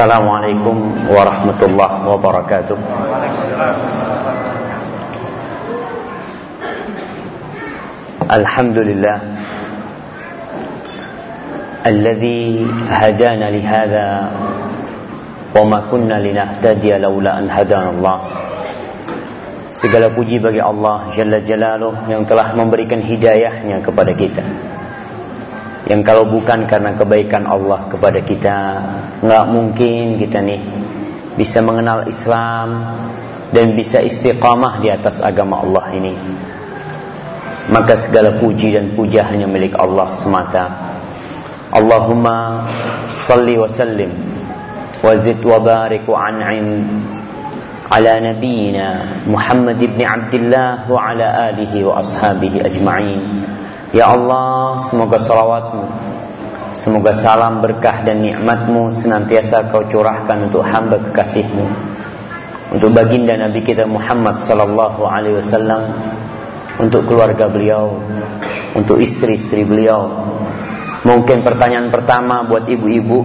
Assalamualaikum warahmatullahi wabarakatuh. Alhamdulillah الذي هدانا لهذا وما كنا لنهتدي لولا أن هدانا الله Segala puji bagi Allah Jalla Jalaluh yang telah memberikan hidayahnya kepada kita. Yang kalau bukan karena kebaikan Allah kepada kita, nggak mungkin kita nih bisa mengenal Islam dan bisa istiqamah di atas agama Allah ini. Maka segala puji dan puja hanya milik Allah semata. Allahumma salli wa sallim wa zid wa barik wa an'im على نبينا محمد بن عبد الله وعلى آله وأصحابه أجمعين Ya Allah, semoga salawatmu Semoga salam berkah dan nikmatmu Senantiasa kau curahkan untuk hamba kekasihmu. Untuk baginda Nabi kita Muhammad Sallallahu alaihi wasallam Untuk keluarga beliau Untuk istri-istri beliau. Mungkin pertanyaan pertama buat ibu-ibu.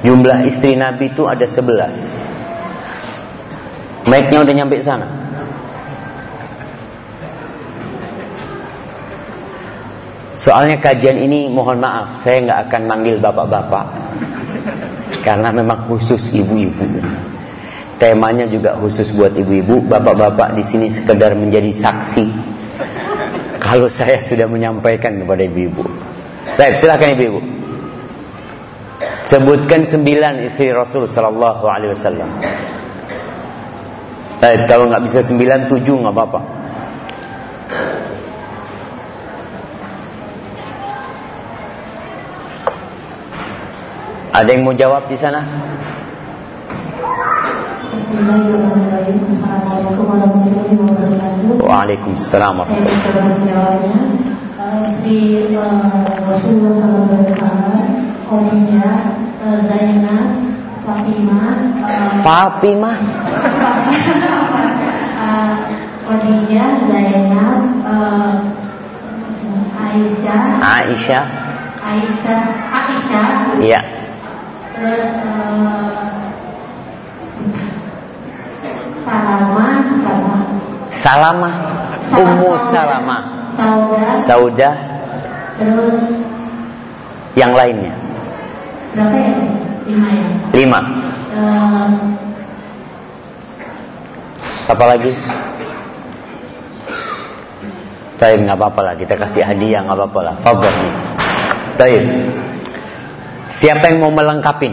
Jumlah istri Nabi itu ada sebelas. Mic-nya udah nyampe sana. Soalnya kajian ini mohon maaf, saya nggak akan manggil bapak-bapak karena memang khusus ibu-ibu. Temanya juga khusus buat ibu-ibu. Bapak-bapak di sini sekedar menjadi saksi kalau saya sudah menyampaikan kepada ibu-ibu. Baik, silakan ibu-ibu. Sebutkan sembilan istri Rasul Sallallahu Alaihi Wasallam. Eh, kalau nggak bisa sembilan tujuh nggak apa-apa. Ada yang mau jawab di sana? Waalaikumsalam Di Rasulullah SAW, Zainab, Fatimah, Fatimah. Khadijah, Zainab, Aisyah, Aisyah. Aisyah, Aisyah, Iya. Terus Salama, Salama. Ummu Salama. Sauda, Sauda. terus Yang lainnya. berapa ya? Lima ya. Lima. Eh, Siapa lagi? Taib nggak apa-apa lah, kita kasih hadiah nggak apa-apa lah. Fadhil. Taib. Siapa yang mau melengkapi?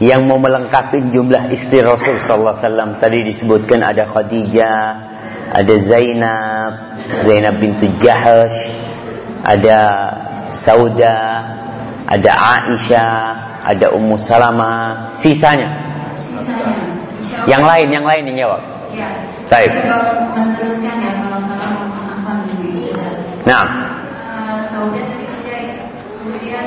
Yang mau melengkapi jumlah istri Rasul sallallahu alaihi wasallam tadi disebutkan ada Khadijah, ada Zainab, Zainab bintu Jahash, ada Sauda, ada Aisyah, ada Ummu Salamah, sisanya. Yang lain, yang lain yang jawab. Ya. Baik. Ya. Nah, Eh, Sauda tadi kerja kemudian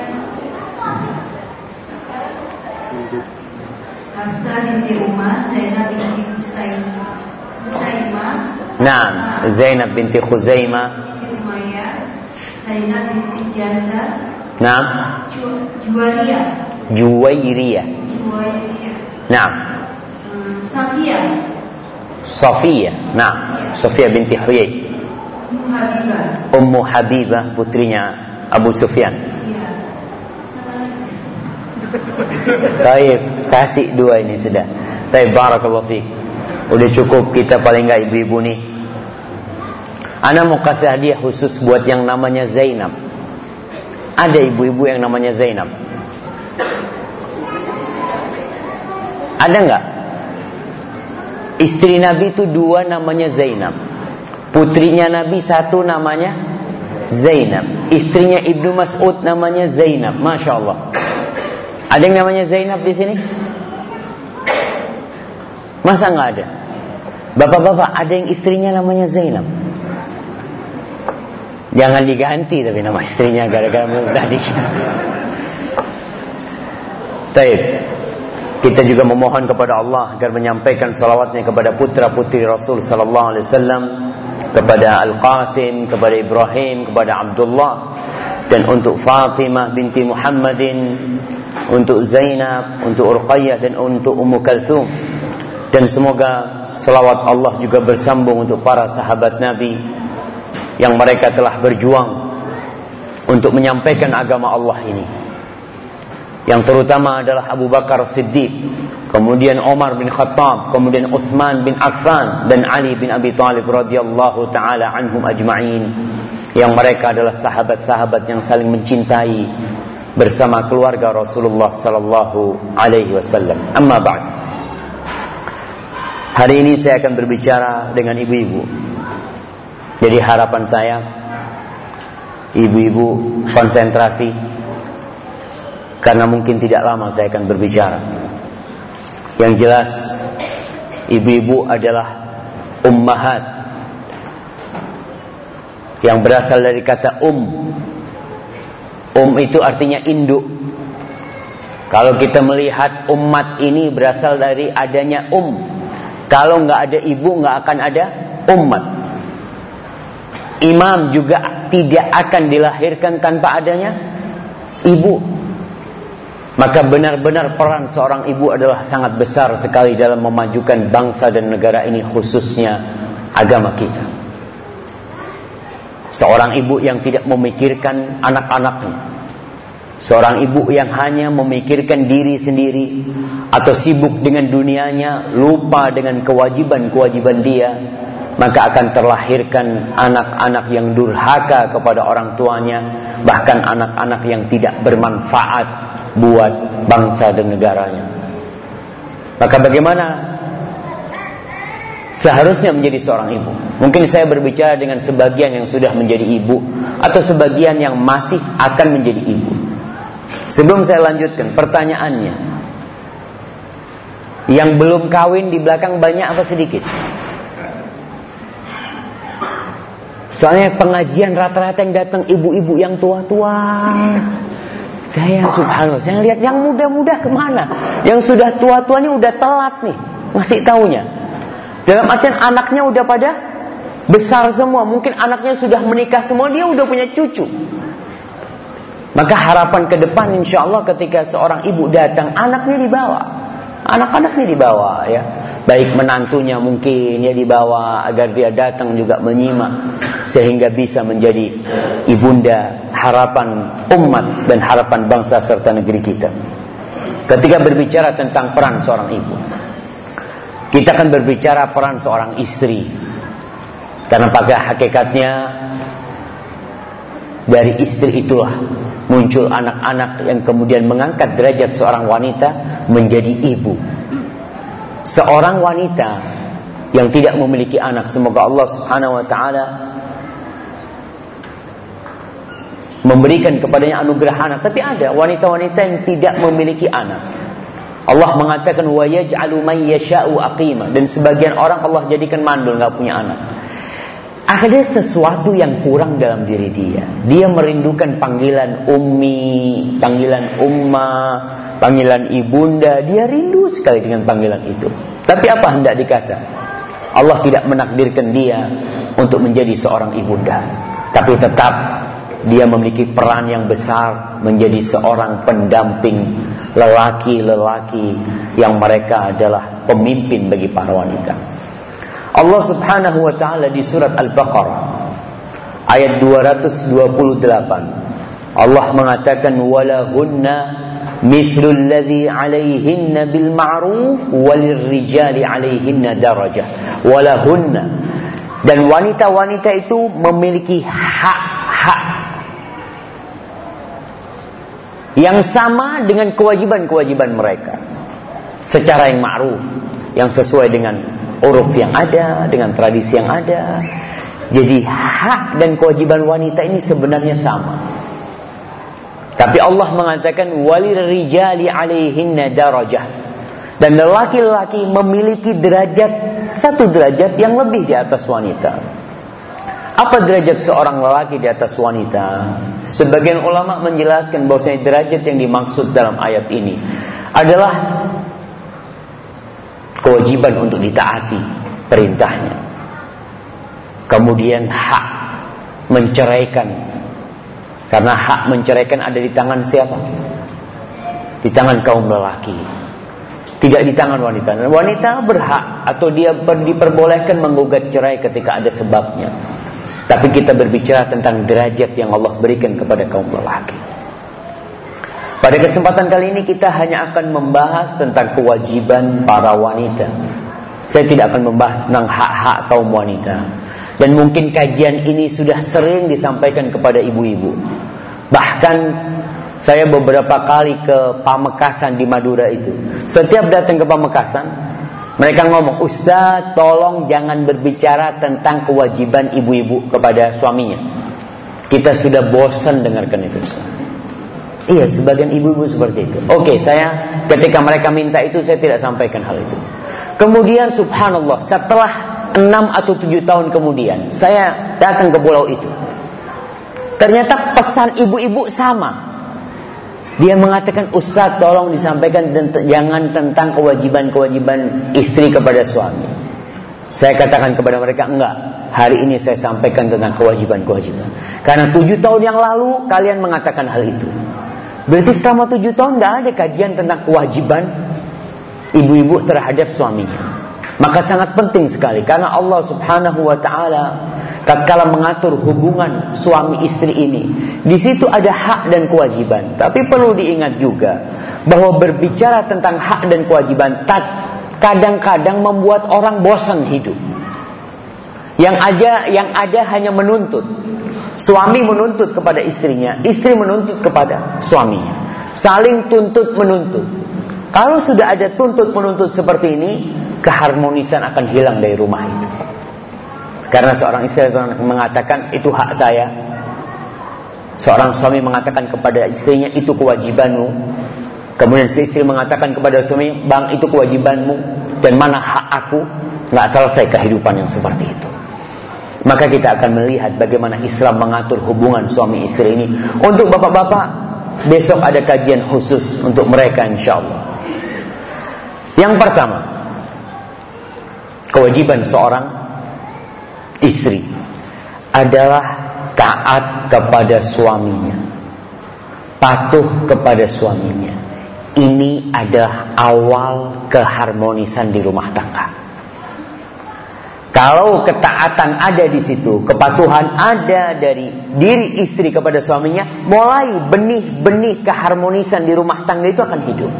Hafsah binti Umar, Zainab binti Husaimah, Husaimah, nah, Zainab binti Khuzaimah. Umayyah, Zainab binti Jasa, Nah, Ju- Juwaria, Juwairiyah. Juwaria, Nah, Hmm, Safia, Sofia. Nah, Sofia binti Huyai. Ummu Habibah, Ummu Habibah putrinya Abu Sufyan. iya. Baik, kasih dua ini sudah. Baik, barakallahu fiik. Udah cukup kita paling nggak ibu-ibu nih. Ana mau kasih hadiah khusus buat yang namanya Zainab. Ada ibu-ibu yang namanya Zainab. Ada nggak? Istri Nabi itu dua namanya Zainab. Putrinya Nabi satu namanya Zainab. Istrinya Ibnu Mas'ud namanya Zainab. Masya Allah. Ada yang namanya Zainab di sini? Masa nggak ada? Bapak-bapak, ada yang istrinya namanya Zainab? Jangan diganti tapi nama istrinya gara-gara tadi. Baik. Kita juga memohon kepada Allah agar menyampaikan salawatnya kepada putra putri Rasul sallallahu alaihi wasallam, kepada Al Qasim, kepada Ibrahim, kepada Abdullah dan untuk Fatimah binti Muhammadin, untuk Zainab, untuk Urqayyah dan untuk Ummu Kalthum. Dan semoga selawat Allah juga bersambung untuk para sahabat Nabi yang mereka telah berjuang untuk menyampaikan agama Allah ini. Yang terutama adalah Abu Bakar Siddiq, kemudian Omar bin Khattab, kemudian Uthman bin Affan dan Ali bin Abi Thalib radhiyallahu taala anhum ajma'in yang mereka adalah sahabat-sahabat yang saling mencintai bersama keluarga Rasulullah sallallahu alaihi wasallam. Amma ba'd. Hari ini saya akan berbicara dengan ibu-ibu. Jadi harapan saya ibu-ibu konsentrasi karena mungkin tidak lama saya akan berbicara. Yang jelas ibu-ibu adalah ummahat yang berasal dari kata um. Um itu artinya induk. Kalau kita melihat umat ini berasal dari adanya um. Kalau nggak ada ibu nggak akan ada umat. Imam juga tidak akan dilahirkan tanpa adanya ibu. Maka benar-benar peran seorang ibu adalah sangat besar sekali dalam memajukan bangsa dan negara ini khususnya agama kita. Seorang ibu yang tidak memikirkan anak-anaknya. Seorang ibu yang hanya memikirkan diri sendiri atau sibuk dengan dunianya, lupa dengan kewajiban-kewajiban dia, maka akan terlahirkan anak-anak yang durhaka kepada orang tuanya, bahkan anak-anak yang tidak bermanfaat buat bangsa dan negaranya. Maka bagaimana seharusnya menjadi seorang ibu. Mungkin saya berbicara dengan sebagian yang sudah menjadi ibu atau sebagian yang masih akan menjadi ibu. Sebelum saya lanjutkan pertanyaannya. Yang belum kawin di belakang banyak apa sedikit? Soalnya pengajian rata-rata yang datang ibu-ibu yang tua-tua. Saya subhanallah, saya lihat yang muda-muda ke mana? Yang sudah tua-tuanya udah telat nih, masih taunya. Dalam artian anaknya udah pada besar semua. Mungkin anaknya sudah menikah semua, dia udah punya cucu. Maka harapan ke depan insya Allah ketika seorang ibu datang, anaknya dibawa. Anak-anaknya dibawa ya. Baik menantunya mungkin ya dibawa agar dia datang juga menyimak. Sehingga bisa menjadi ibunda harapan umat dan harapan bangsa serta negeri kita. Ketika berbicara tentang peran seorang ibu. Kita akan berbicara peran seorang istri. Karena pada hakikatnya dari istri itulah muncul anak-anak yang kemudian mengangkat derajat seorang wanita menjadi ibu. Seorang wanita yang tidak memiliki anak, semoga Allah Subhanahu wa taala memberikan kepadanya anugerah anak, tapi ada wanita-wanita yang tidak memiliki anak. Allah mengatakan wa yaj'alu man dan sebagian orang Allah jadikan mandul nggak punya anak. Ada sesuatu yang kurang dalam diri dia. Dia merindukan panggilan ummi, panggilan umma, panggilan ibunda. Dia rindu sekali dengan panggilan itu. Tapi apa hendak dikata? Allah tidak menakdirkan dia untuk menjadi seorang ibunda. Tapi tetap dia memiliki peran yang besar menjadi seorang pendamping lelaki-lelaki yang mereka adalah pemimpin bagi para wanita. Allah Subhanahu wa taala di surat Al-Baqarah ayat 228 Allah mengatakan walahunna mithlu alladhi 'alayhinna bil ma'ruf walirrijali 'alayhinna darajah walahunna dan wanita-wanita itu memiliki hak-hak yang sama dengan kewajiban-kewajiban mereka. Secara yang ma'ruf yang sesuai dengan uruf yang ada dengan tradisi yang ada. Jadi hak dan kewajiban wanita ini sebenarnya sama. Tapi Allah mengatakan walir rijali alaihinna darajah. Dan lelaki-lelaki memiliki derajat satu derajat yang lebih di atas wanita apa derajat seorang lelaki di atas wanita? Sebagian ulama menjelaskan bahwasanya derajat yang dimaksud dalam ayat ini adalah kewajiban untuk ditaati perintahnya. Kemudian hak menceraikan Karena hak menceraikan ada di tangan siapa? Di tangan kaum lelaki. Tidak di tangan wanita. Wanita berhak atau dia diperbolehkan menggugat cerai ketika ada sebabnya. Tapi kita berbicara tentang derajat yang Allah berikan kepada kaum lelaki. Pada kesempatan kali ini kita hanya akan membahas tentang kewajiban para wanita. Saya tidak akan membahas tentang hak-hak kaum wanita. Dan mungkin kajian ini sudah sering disampaikan kepada ibu-ibu. Bahkan saya beberapa kali ke Pamekasan di Madura itu. Setiap datang ke Pamekasan, mereka ngomong, Ustaz tolong jangan berbicara tentang kewajiban ibu-ibu kepada suaminya. Kita sudah bosan dengarkan itu. Iya, sebagian ibu-ibu seperti itu. Oke, saya ketika mereka minta itu saya tidak sampaikan hal itu. Kemudian subhanallah, setelah enam atau tujuh tahun kemudian, saya datang ke pulau itu. Ternyata pesan ibu-ibu sama. Dia mengatakan, Ustaz tolong disampaikan jangan tentang kewajiban-kewajiban istri kepada suami. Saya katakan kepada mereka, enggak. Hari ini saya sampaikan tentang kewajiban-kewajiban. Karena tujuh tahun yang lalu kalian mengatakan hal itu. Berarti selama tujuh tahun tidak ada kajian tentang kewajiban ibu-ibu terhadap suaminya. Maka sangat penting sekali karena Allah Subhanahu wa taala tatkala mengatur hubungan suami istri ini, di situ ada hak dan kewajiban. Tapi perlu diingat juga bahwa berbicara tentang hak dan kewajiban kadang-kadang membuat orang bosan hidup. Yang ada yang ada hanya menuntut. Suami menuntut kepada istrinya, istri menuntut kepada suaminya. Saling tuntut menuntut. Kalau sudah ada tuntut menuntut seperti ini, keharmonisan akan hilang dari rumah itu. Karena seorang istri mengatakan itu hak saya. Seorang suami mengatakan kepada istrinya itu kewajibanmu. Kemudian si istri mengatakan kepada suami, bang itu kewajibanmu dan mana hak aku? Nggak selesai kehidupan yang seperti itu. Maka kita akan melihat bagaimana Islam mengatur hubungan suami istri ini. Untuk bapak-bapak, besok ada kajian khusus untuk mereka insya Allah. Yang pertama, kewajiban seorang istri adalah taat kepada suaminya, patuh kepada suaminya. Ini adalah awal keharmonisan di rumah tangga. Kalau ketaatan ada di situ, kepatuhan ada dari diri istri kepada suaminya, mulai benih-benih keharmonisan di rumah tangga itu akan hidup.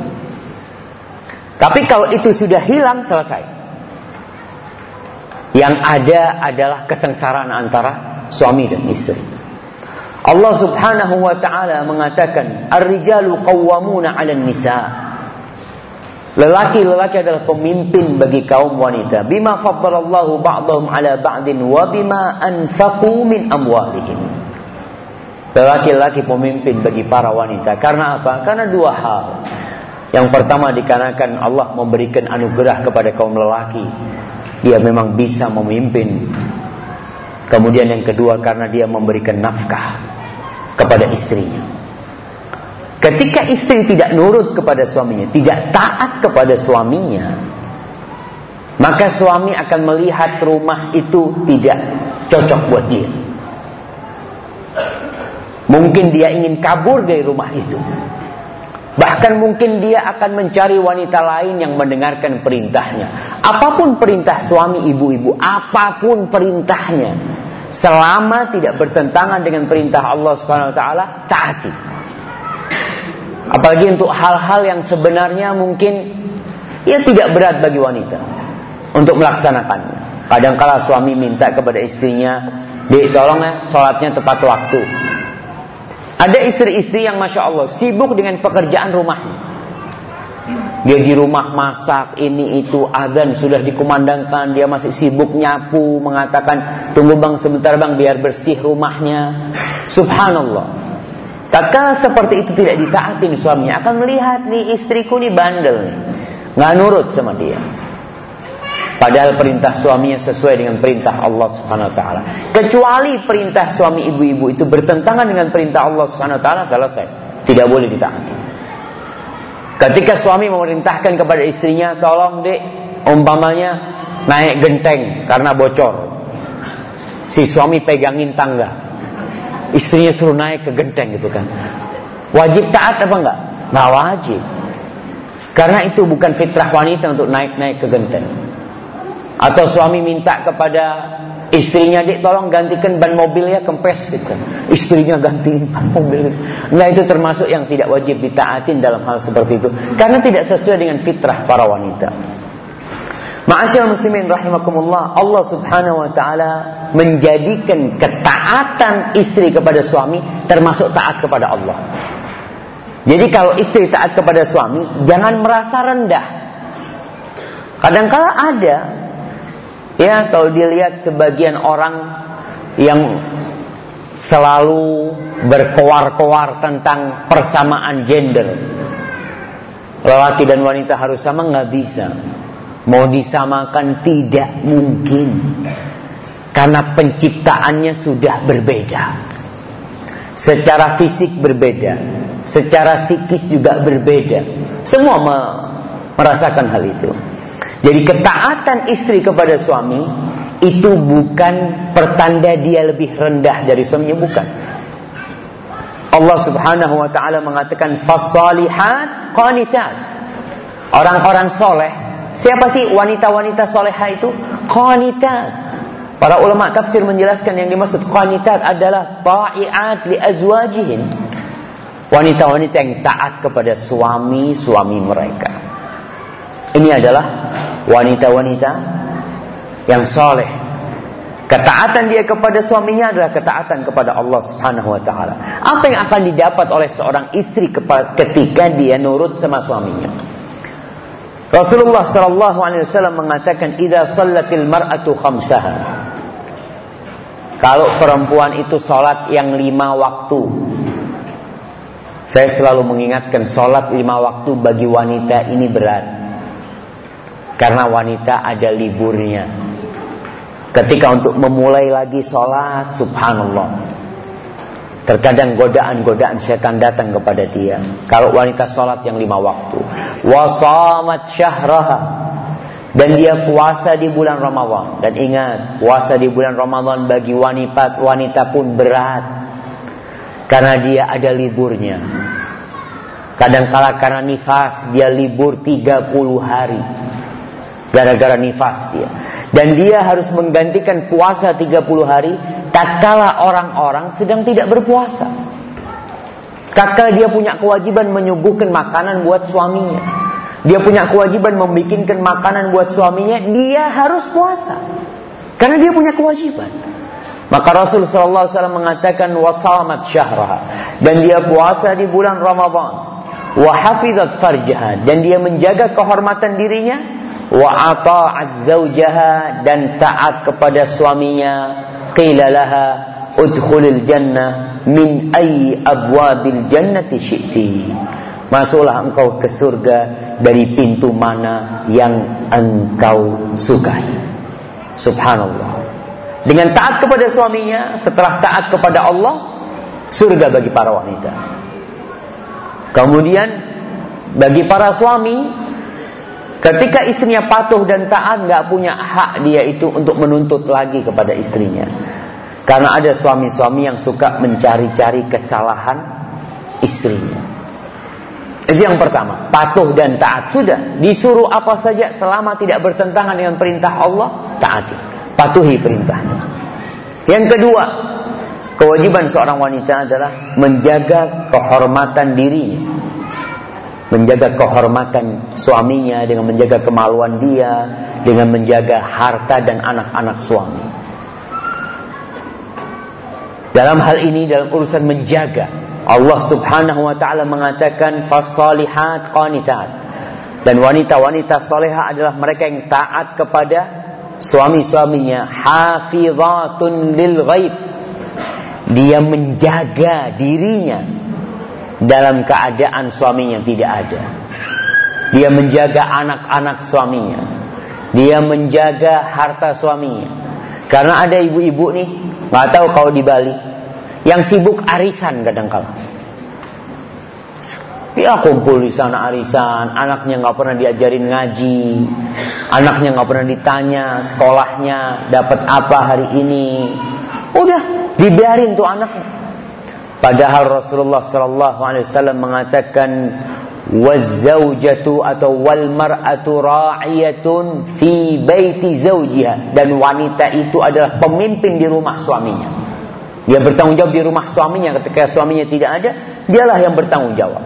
Tapi kalau itu sudah hilang, selesai. Yang ada adalah kesengsaraan antara suami dan istri. Allah Subhanahu wa taala mengatakan, "Ar-rijalu qawwamuna 'alan nisa." Lelaki-lelaki adalah pemimpin bagi kaum wanita. Bima faddalallahu ba'dahum 'ala ba'din wa bima anfaqu min amwalihim. Lelaki-lelaki pemimpin bagi para wanita. Karena apa? Karena dua hal. Yang pertama dikarenakan Allah memberikan anugerah kepada kaum lelaki dia memang bisa memimpin. Kemudian yang kedua karena dia memberikan nafkah kepada istrinya. Ketika istri tidak nurut kepada suaminya, tidak taat kepada suaminya, maka suami akan melihat rumah itu tidak cocok buat dia. Mungkin dia ingin kabur dari rumah itu. Bahkan mungkin dia akan mencari wanita lain yang mendengarkan perintahnya. Apa pun perintah suami ibu-ibu, apa pun perintahnya, selama tidak bertentangan dengan perintah Allah Subhanahu wa taala, taati. Apalagi untuk hal-hal yang sebenarnya mungkin ya tidak berat bagi wanita untuk melaksanakannya. Kadang-kala suami minta kepada istrinya, "Dek, tolong ya sholatnya tepat waktu." Ada istri-istri yang Masya Allah sibuk dengan pekerjaan rumahnya. Dia di rumah masak, ini itu, azan sudah dikumandangkan, dia masih sibuk nyapu, mengatakan, tunggu bang sebentar bang biar bersih rumahnya. Subhanallah. Tatkala seperti itu tidak ditaatin suaminya, akan melihat nih istriku nih bandel nih. Nggak nurut sama dia. Padahal perintah suaminya sesuai dengan perintah Allah Subhanahu wa taala. Kecuali perintah suami ibu-ibu itu bertentangan dengan perintah Allah Subhanahu wa taala, selesai. Tidak boleh ditaati. Ketika suami memerintahkan kepada istrinya, tolong dek, umpamanya naik genteng karena bocor. Si suami pegangin tangga. istrinya suruh naik ke genteng gitu kan. Wajib taat apa enggak? Nggak wajib. Karena itu bukan fitrah wanita untuk naik-naik ke genteng. Atau suami minta kepada istrinya, Dik tolong gantikan ban mobilnya kempes gitu. Istrinya gantiin ban mobil. Nah itu termasuk yang tidak wajib ditaatin dalam hal seperti itu. Karena tidak sesuai dengan fitrah para wanita. Ma'asyil muslimin rahimakumullah Allah subhanahu wa ta'ala Menjadikan ketaatan istri kepada suami Termasuk taat kepada Allah Jadi kalau istri taat kepada suami Jangan merasa rendah Kadangkala ada Ya kalau dilihat sebagian orang Yang selalu berkoar-koar tentang persamaan gender Lelaki dan wanita harus sama nggak bisa Mau disamakan tidak mungkin. Karena penciptaannya sudah berbeda. Secara fisik berbeda. Secara psikis juga berbeda. Semua merasakan hal itu. Jadi ketaatan istri kepada suami itu bukan pertanda dia lebih rendah dari suaminya bukan. Allah Subhanahu wa taala mengatakan fasalihat qanitat. Orang-orang soleh Siapa sih wanita-wanita soleha itu? Qanitat. Para ulama tafsir menjelaskan yang dimaksud qanitat adalah ta'iat li azwajihin. Wanita-wanita yang taat kepada suami-suami mereka. Ini adalah wanita-wanita yang soleh. Ketaatan dia kepada suaminya adalah ketaatan kepada Allah Subhanahu wa taala. Apa yang akan didapat oleh seorang istri ketika dia nurut sama suaminya? Rasulullah sallallahu alaihi wasallam mengatakan idza sallatil mar'atu khamsaha. Kalau perempuan itu salat yang lima waktu. Saya selalu mengingatkan salat lima waktu bagi wanita ini berat. Karena wanita ada liburnya. Ketika untuk memulai lagi salat, subhanallah. Terkadang godaan-godaan setan datang kepada dia. Kalau wanita sholat yang lima waktu. Wasamat syahraha. Dan dia puasa di bulan Ramadan. Dan ingat, puasa di bulan Ramadan bagi wanita, wanita pun berat. Karena dia ada liburnya. Kadang-kala karena nifas, dia libur 30 hari. Gara-gara nifas dia. Dan dia harus menggantikan puasa 30 hari tatkala orang-orang sedang tidak berpuasa. Tatkala dia punya kewajiban menyuguhkan makanan buat suaminya. Dia punya kewajiban membikinkan makanan buat suaminya, dia harus puasa. Karena dia punya kewajiban. Maka Rasul sallallahu alaihi wasallam mengatakan wasamat syahraha dan dia puasa di bulan Ramadan. Wa hafizat farjaha dan dia menjaga kehormatan dirinya wa ata'at zaujaha dan taat kepada suaminya. Qila laha udkhulil jannah min ayyi abwabil jannati syi'ti. Masuklah engkau ke surga dari pintu mana yang engkau sukai. Subhanallah. Dengan taat kepada suaminya setelah taat kepada Allah surga bagi para wanita. Kemudian bagi para suami Ketika istrinya patuh dan taat, nggak punya hak dia itu untuk menuntut lagi kepada istrinya. Karena ada suami-suami yang suka mencari-cari kesalahan istrinya. Itu yang pertama, patuh dan taat. Sudah, disuruh apa saja selama tidak bertentangan dengan perintah Allah, taati. Patuhi perintahnya. Yang kedua, kewajiban seorang wanita adalah menjaga kehormatan dirinya menjaga kehormatan suaminya, dengan menjaga kemaluan dia, dengan menjaga harta dan anak-anak suami. Dalam hal ini dalam urusan menjaga Allah Subhanahu wa taala mengatakan fasalihat qanitat. Dan wanita-wanita soleha adalah mereka yang taat kepada suami-suaminya. Hafizatun lil ghaib. Dia menjaga dirinya dalam keadaan suaminya tidak ada. Dia menjaga anak-anak suaminya. Dia menjaga harta suaminya. Karena ada ibu-ibu nih, nggak tahu kalau di Bali, yang sibuk arisan kadang-kala. Ya kumpul di sana arisan, anaknya nggak pernah diajarin ngaji, anaknya nggak pernah ditanya sekolahnya dapat apa hari ini. Udah dibiarin tuh anaknya Padahal Rasulullah sallallahu alaihi wasallam mengatakan wazaujatu atau wal mar'atu ra'iyatun fi baiti zaujiha dan wanita itu adalah pemimpin di rumah suaminya. Dia bertanggung jawab di rumah suaminya ketika suaminya tidak ada, dialah yang bertanggung jawab.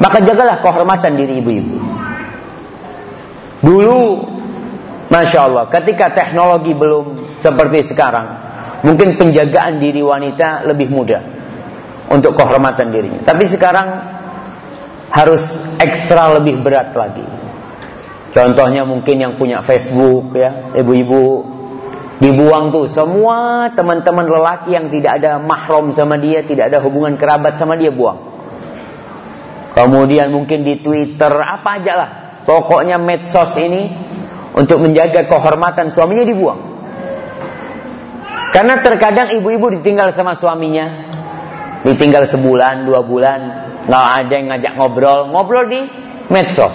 Maka jagalah kehormatan diri ibu-ibu. Dulu Masya Allah, ketika teknologi belum seperti sekarang, mungkin penjagaan diri wanita lebih mudah untuk kehormatan dirinya. Tapi sekarang harus ekstra lebih berat lagi. Contohnya mungkin yang punya Facebook ya, ibu-ibu dibuang tuh semua teman-teman lelaki yang tidak ada mahram sama dia, tidak ada hubungan kerabat sama dia buang. Kemudian mungkin di Twitter apa aja lah. Pokoknya medsos ini untuk menjaga kehormatan suaminya dibuang. Karena terkadang ibu-ibu ditinggal sama suaminya, ditinggal sebulan, dua bulan, nggak ada yang ngajak ngobrol, ngobrol di medsos.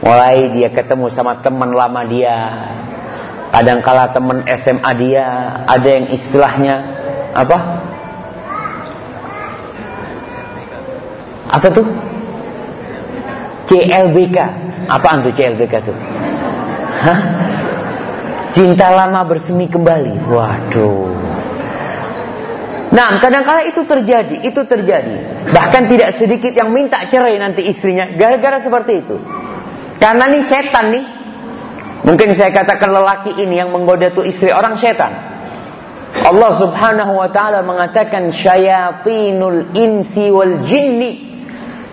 Mulai dia ketemu sama teman lama dia, kadangkala teman SMA dia, ada yang istilahnya apa? Apa tuh? CLBK. Apaan tuh CLBK tuh? Hah? Cinta lama bersemi kembali. Waduh. Nah, kadang-kala itu terjadi, itu terjadi. Bahkan tidak sedikit yang minta cerai nanti istrinya gara-gara seperti itu. Karena nih setan nih. Mungkin saya katakan lelaki ini yang menggoda tuh istri orang setan. Allah Subhanahu wa taala mengatakan syayatinul insi wal jinni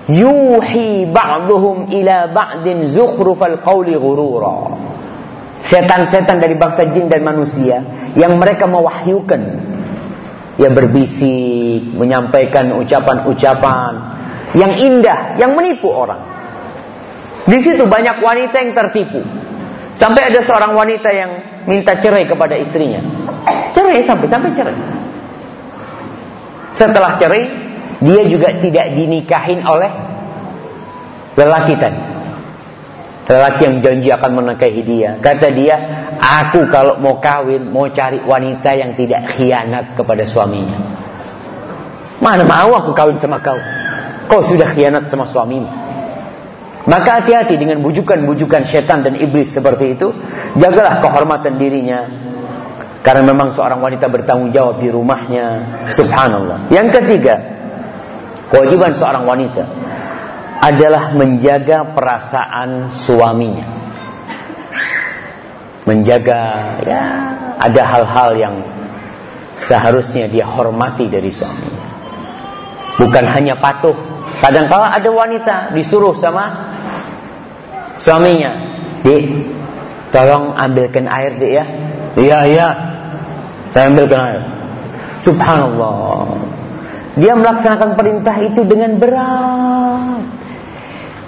yuhi ba'duhum ila ba'din zukhrufal qawli ghurura. Setan-setan dari bangsa jin dan manusia yang mereka mewahyukan ia berbisik, menyampaikan ucapan-ucapan yang indah, yang menipu orang. Di situ banyak wanita yang tertipu. Sampai ada seorang wanita yang minta cerai kepada istrinya. Cerai sampai sampai cerai. Setelah cerai, dia juga tidak dinikahin oleh lelaki tadi. Lelaki yang janji akan menikahi dia. Kata dia, Aku kalau mau kawin, mau cari wanita yang tidak khianat kepada suaminya. Mana mau aku kawin sama kau? Kau sudah khianat sama suamimu. Maka hati-hati dengan bujukan-bujukan setan dan iblis seperti itu. Jagalah kehormatan dirinya. Karena memang seorang wanita bertanggung jawab di rumahnya. Subhanallah. Yang ketiga, kewajiban seorang wanita adalah menjaga perasaan suaminya menjaga ya ada hal-hal yang seharusnya dia hormati dari suaminya. Bukan hanya patuh. Kadang-kala ada wanita disuruh sama suaminya, "Di, tolong ambilkan air, Dik ya." "Iya, iya." Saya ambilkan air. Subhanallah. Dia melaksanakan perintah itu dengan berat.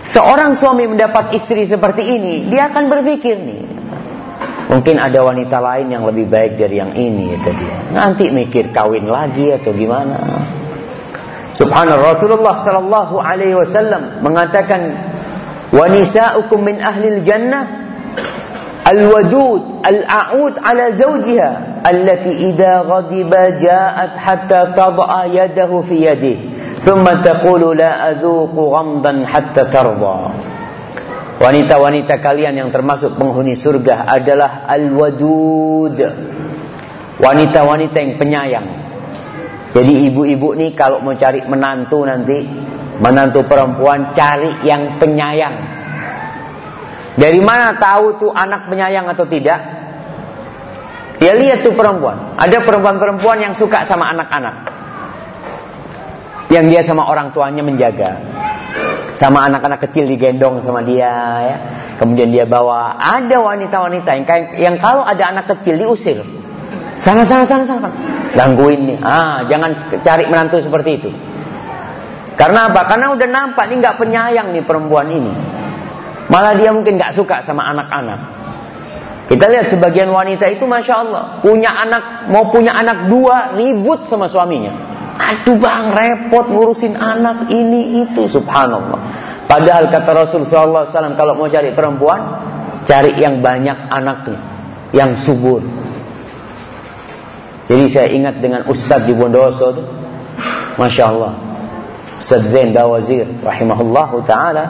Seorang suami mendapat istri seperti ini, dia akan berpikir nih, Mungkin ada wanita lain yang lebih baik dari yang ini kata dia. Nanti mikir kawin lagi atau gimana. Subhanallah Rasulullah sallallahu alaihi wasallam mengatakan wa nisa'ukum min ahli jannah al-wadud al-a'ud ala zawjiha allati idza ghadiba ja'at hatta tad'a yadahu fi yadihi thumma taqulu la adhuqu ghamdan hatta tarda Wanita-wanita kalian yang termasuk penghuni surga adalah al-wadud. Wanita-wanita yang penyayang. Jadi ibu-ibu nih kalau mau cari menantu nanti, menantu perempuan cari yang penyayang. Dari mana tahu tuh anak penyayang atau tidak? Ya lihat tuh perempuan. Ada perempuan-perempuan yang suka sama anak-anak. Yang dia sama orang tuanya menjaga sama anak-anak kecil digendong sama dia ya. Kemudian dia bawa ada wanita-wanita yang yang kalau ada anak kecil diusir. Sana sana sana sana. Gangguin nih. Ah, jangan cari menantu seperti itu. Karena apa? Karena udah nampak nih nggak penyayang nih perempuan ini. Malah dia mungkin nggak suka sama anak-anak. Kita lihat sebagian wanita itu masya Allah punya anak mau punya anak dua ribut sama suaminya. Aduh bang repot ngurusin anak ini itu subhanallah. Padahal kata Rasul SAW kalau mau cari perempuan cari yang banyak anaknya, yang subur. Jadi saya ingat dengan Ustadz di Bondowoso itu Masya Allah. Ustaz Zain Bawazir rahimahullah taala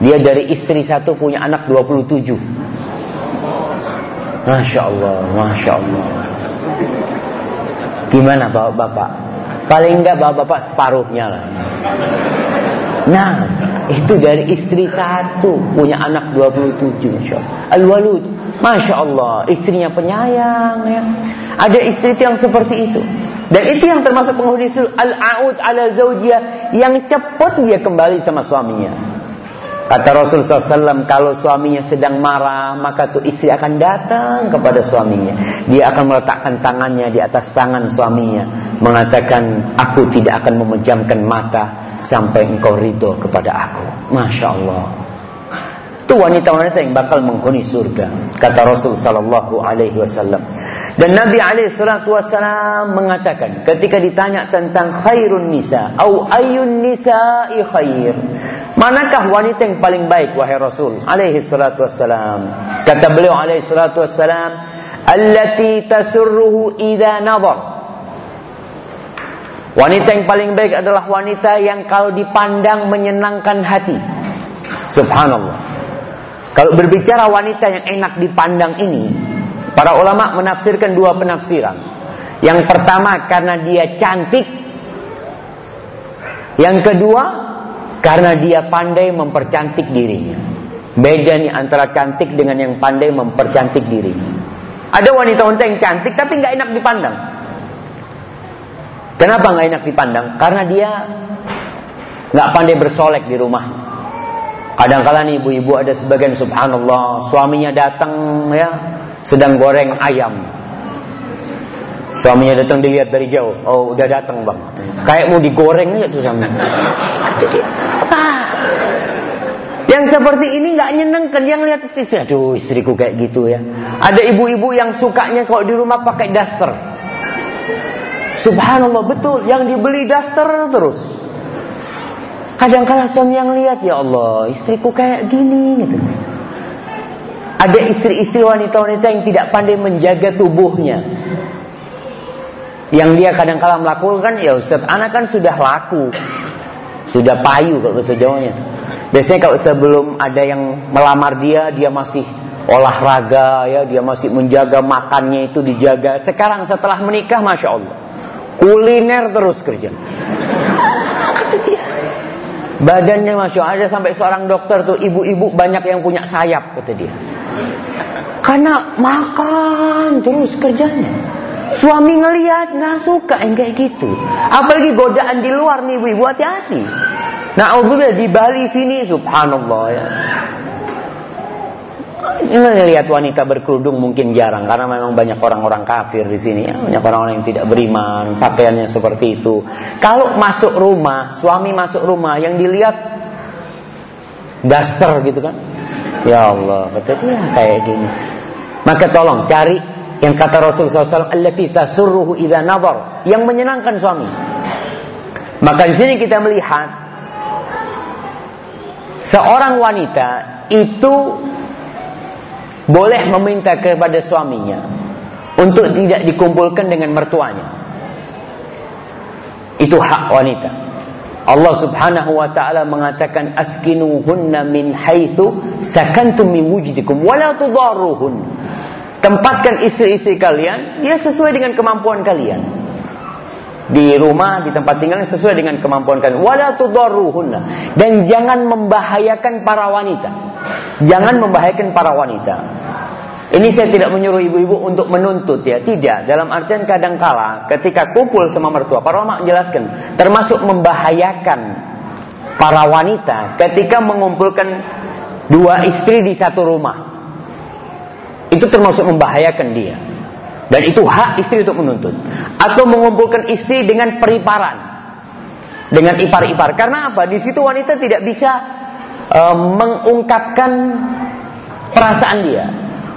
dia dari istri satu punya anak 27. Masya Allah, Masya Allah. Gimana bapak-bapak? Paling enggak bapak-bapak separuhnya lah. Nah, itu dari istri satu punya anak 27 Masya Allah. Al-Walud Masya Allah istrinya penyayang ya. Ada istri yang seperti itu dan itu yang termasuk penghuni al-aud ala zaujiyah yang cepat dia kembali sama suaminya. Kata Rasul SAW, kalau suaminya sedang marah, maka tuh istri akan datang kepada suaminya. Dia akan meletakkan tangannya di atas tangan suaminya. Mengatakan, aku tidak akan memejamkan mata sampai engkau ridho kepada aku. Masya Allah. Itu wanita-wanita yang bakal menghuni surga. Kata Rasul Sallallahu Alaihi Wasallam. Dan Nabi alaihi wasallam mengatakan ketika ditanya tentang khairun nisa au ayun nisa'i khair. Manakah wanita yang paling baik wahai Rasul alaihi salatu wasallam? Kata beliau alaihi salatu wasallam, allati tasurruhu idza nadhar. Wanita yang paling baik adalah wanita yang kalau dipandang menyenangkan hati. Subhanallah. Kalau berbicara wanita yang enak dipandang ini, Para ulama menafsirkan dua penafsiran. Yang pertama karena dia cantik. Yang kedua karena dia pandai mempercantik dirinya. Beda nih antara cantik dengan yang pandai mempercantik dirinya. Ada wanita-wanita yang cantik tapi nggak enak dipandang. Kenapa nggak enak dipandang? Karena dia nggak pandai bersolek di rumah. Kadang-kala nih ibu-ibu ada sebagian subhanallah suaminya datang ya sedang goreng ayam. Suaminya datang dilihat dari jauh. Oh, udah datang bang. Kayak mau digoreng aja tuh sama. Ah. Yang seperti ini nggak nyenengkan yang lihat istri. Aduh, istriku kayak gitu ya. Ada ibu-ibu yang sukanya kalau di rumah pakai daster. Subhanallah betul, yang dibeli daster terus. Kadang-kala suami yang lihat ya Allah, istriku kayak gini gitu. Ada istri-istri wanita-wanita yang tidak pandai menjaga tubuhnya. Yang dia kadang-kala melakukan, ya Ustaz, anak kan sudah laku. Sudah payu kalau Jawanya. Biasanya kalau sebelum ada yang melamar dia, dia masih olahraga, ya, dia masih menjaga makannya itu dijaga. Sekarang setelah menikah, masya Allah, kuliner terus kerja. Badannya masya Allah, ada sampai seorang dokter tuh, ibu-ibu banyak yang punya sayap, kata dia. Karena makan terus kerjanya. Suami ngelihat nggak suka yang kayak gitu. Apalagi godaan di luar nih ibu, hati-hati. Nah, di Bali sini subhanallah ya. Ngelihat wanita berkerudung mungkin jarang karena memang banyak orang-orang kafir di sini ya, banyak orang-orang yang tidak beriman, pakaiannya seperti itu. Kalau masuk rumah, suami masuk rumah yang dilihat daster gitu kan. Ya Allah, kata dia kayak gini. Maka tolong cari yang kata Rasul SAW, allati nazar, yang menyenangkan suami. Maka di sini kita melihat seorang wanita itu boleh meminta kepada suaminya untuk tidak dikumpulkan dengan mertuanya. Itu hak wanita. Allah Subhanahu wa taala mengatakan askinuhunna min haitsu sakantum min. Tempatkan istri-istri kalian ya sesuai dengan kemampuan kalian. Di rumah, di tempat tinggal sesuai dengan kemampuan kalian. Wala tudarruhunna. Dan jangan membahayakan para wanita. Jangan membahayakan para wanita. Ini saya tidak menyuruh ibu-ibu untuk menuntut ya, tidak. Dalam artian kadang kala ketika kumpul sama mertua, para ulama menjelaskan termasuk membahayakan para wanita ketika mengumpulkan dua istri di satu rumah itu termasuk membahayakan dia. Dan itu hak istri untuk menuntut. Atau mengumpulkan istri dengan periparan. Dengan ipar-ipar. Karena apa? Di situ wanita tidak bisa uh, mengungkapkan perasaan dia.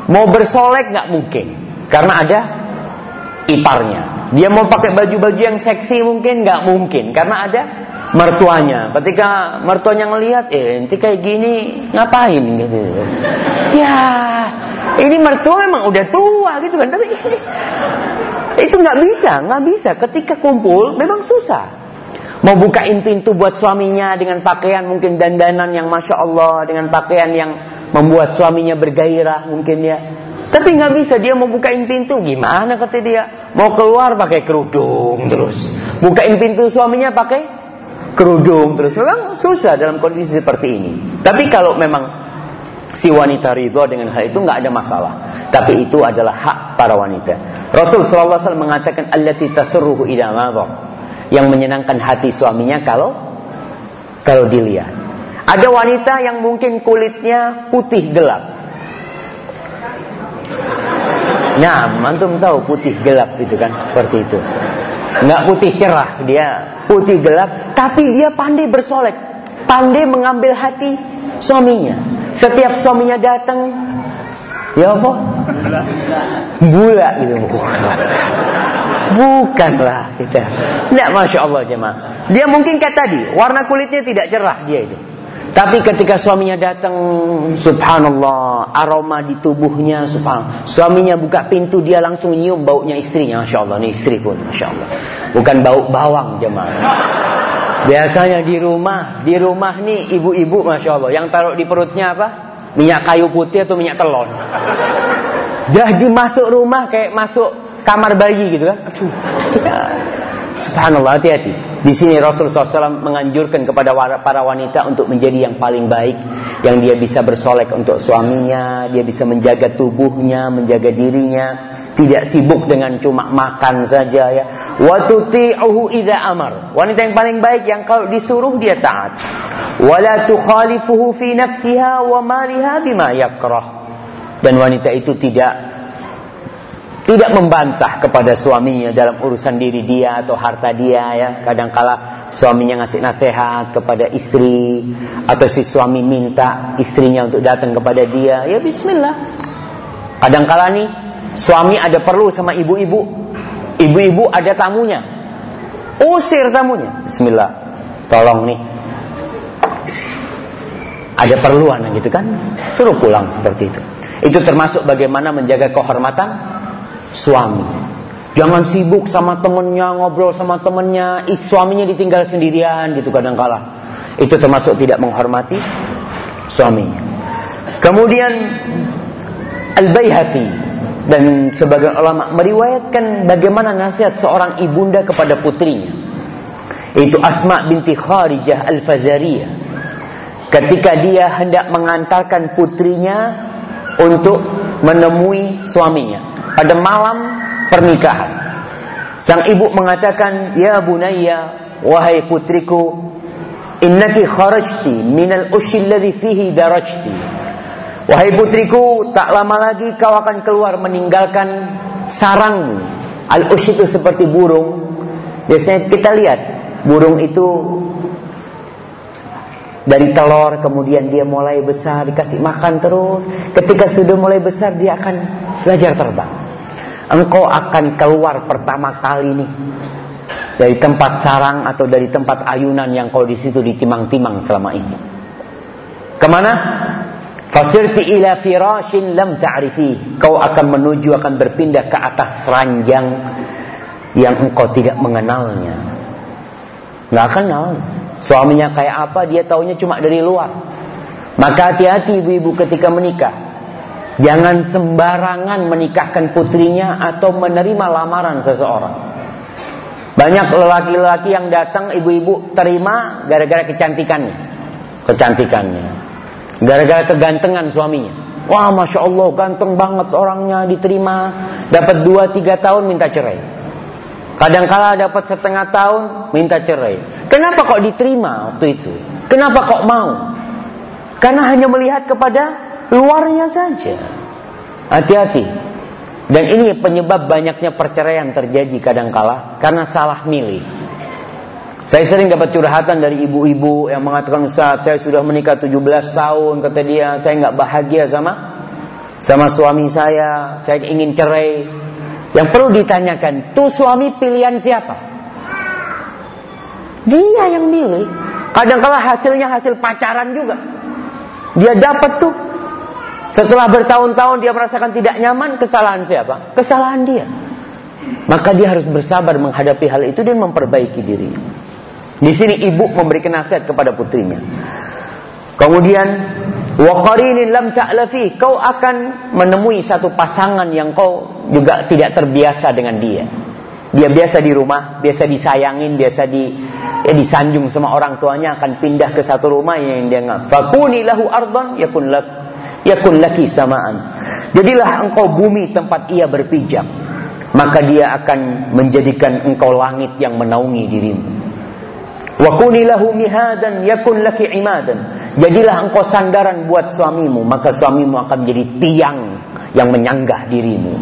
Mau bersolek nggak mungkin. Karena ada iparnya. Dia mau pakai baju-baju yang seksi mungkin nggak mungkin. Karena ada mertuanya. Ketika mertuanya ngelihat, eh nanti kayak gini ngapain gitu. Ya, ini mertua memang udah tua gitu kan, tapi itu nggak bisa, nggak bisa. Ketika kumpul memang susah. Mau bukain pintu buat suaminya dengan pakaian mungkin dandanan yang masya Allah, dengan pakaian yang membuat suaminya bergairah mungkin ya. Tapi nggak bisa dia mau bukain pintu gimana kata dia? Mau keluar pakai kerudung terus. Bukain pintu suaminya pakai kerudung terus. Memang susah dalam kondisi seperti ini. Tapi kalau memang si wanita ridho dengan hal itu nggak ada masalah. Tapi itu adalah hak para wanita. Rasul SAW mengatakan allati tasurruhu ida yang menyenangkan hati suaminya kalau kalau dilihat. Ada wanita yang mungkin kulitnya putih gelap. Nah, mantum tahu putih gelap itu kan seperti itu. Nggak putih cerah, dia putih gelap, tapi dia pandai bersolek, pandai mengambil hati suaminya. Setiap suaminya datang, ya apa? Gula gitu. Bukanlah kita. Tidak, masya Allah jemaah. Dia mungkin kayak tadi, warna kulitnya tidak cerah dia itu. Tapi ketika suaminya datang, subhanallah, aroma di tubuhnya, subhanallah. Suaminya buka pintu, dia langsung nyium baunya istrinya, masya Allah. Ini istri pun, masya Allah. Bukan bau bawang jemaah. Biasanya di rumah, di rumah nih ibu-ibu, masya Allah. Yang taruh di perutnya apa? Minyak kayu putih atau minyak telon. Jadi masuk rumah kayak masuk kamar bayi gitu kan. Subhanallah hati-hati. Di sini Rasulullah SAW menganjurkan kepada para wanita untuk menjadi yang paling baik, yang dia bisa bersolek untuk suaminya, dia bisa menjaga tubuhnya, menjaga dirinya, tidak sibuk dengan cuma makan saja ya. Wa tuti'uhu idza amar. Wanita yang paling baik yang kalau disuruh dia taat. Wala tukhalifuhu fi nafsiha wa maliha bima yakrah. Dan wanita itu tidak tidak membantah kepada suaminya dalam urusan diri dia atau harta dia ya. Kadangkala suaminya ngasih nasihat kepada istri atau si suami minta istrinya untuk datang kepada dia, ya bismillah. Kadangkala nih suami ada perlu sama ibu-ibu. Ibu-ibu ada tamunya. Usir tamunya. Bismillah. Tolong nih. Ada perluan gitu kan. Suruh pulang seperti itu. Itu termasuk bagaimana menjaga kehormatan suami. Jangan sibuk sama temennya, ngobrol sama temennya, suaminya ditinggal sendirian gitu kadang kala. Itu termasuk tidak menghormati suaminya. Kemudian Al-Baihaqi dan sebagian ulama meriwayatkan bagaimana nasihat seorang ibunda kepada putrinya. Itu Asma binti Kharijah Al-Fazariyah. Ketika dia hendak mengantarkan putrinya untuk menemui suaminya pada malam pernikahan. Sang ibu mengatakan, "Ya bunayya, wahai putriku, innaki kharajti minal ushil ladzi fihi darajti." Wahai putriku, tak lama lagi kau akan keluar meninggalkan sarangmu. Al-ush itu seperti burung. Biasanya kita lihat burung itu dari telur kemudian dia mulai besar dikasih makan terus. Ketika sudah mulai besar dia akan belajar terbang engkau akan keluar pertama kali nih dari tempat sarang atau dari tempat ayunan yang kau di situ ditimang-timang selama ini. Ke mana? Fasirti ila firashin lam ta'rifi. Kau akan menuju akan berpindah ke atas ranjang yang engkau tidak mengenalnya. Nggak kenal. Suaminya kayak apa dia taunya cuma dari luar. Maka hati-hati ibu-ibu ketika menikah. Jangan sembarangan menikahkan putrinya atau menerima lamaran seseorang. Banyak lelaki-lelaki yang datang ibu-ibu terima gara-gara kecantikannya. Kecantikannya. Gara-gara kegantengan suaminya. Wah Masya Allah ganteng banget orangnya diterima. Dapat 2-3 tahun minta cerai. Kadang-kala dapat setengah tahun minta cerai. Kenapa kok diterima waktu itu? Kenapa kok mau? Karena hanya melihat kepada luarnya saja. Hati-hati. Dan ini penyebab banyaknya perceraian terjadi kadangkala karena salah milih. Saya sering dapat curhatan dari ibu-ibu yang mengatakan saat saya sudah menikah 17 tahun kata dia saya nggak bahagia sama sama suami saya, saya ingin cerai. Yang perlu ditanyakan, tuh suami pilihan siapa? Dia yang milih. Kadangkala hasilnya hasil pacaran juga. Dia dapat tuh setelah bertahun-tahun dia merasakan tidak nyaman, kesalahan siapa? Kesalahan dia. Maka dia harus bersabar menghadapi hal itu dan memperbaiki dirinya. Di sini ibu memberikan nasihat kepada putrinya. Kemudian wa qarinin lam ta'lafi, kau akan menemui satu pasangan yang kau juga tidak terbiasa dengan dia. Dia biasa di rumah, biasa disayangin, biasa di ya disanjung sama orang tuanya akan pindah ke satu rumah yang dia nggak. Fakuni lahu ardon yakun lak yakun laki samaan. Jadilah engkau bumi tempat ia berpijak, maka dia akan menjadikan engkau langit yang menaungi dirimu. Wa kuni lahu mihadan yakun laki imadan. Jadilah engkau sandaran buat suamimu, maka suamimu akan menjadi tiang yang menyanggah dirimu.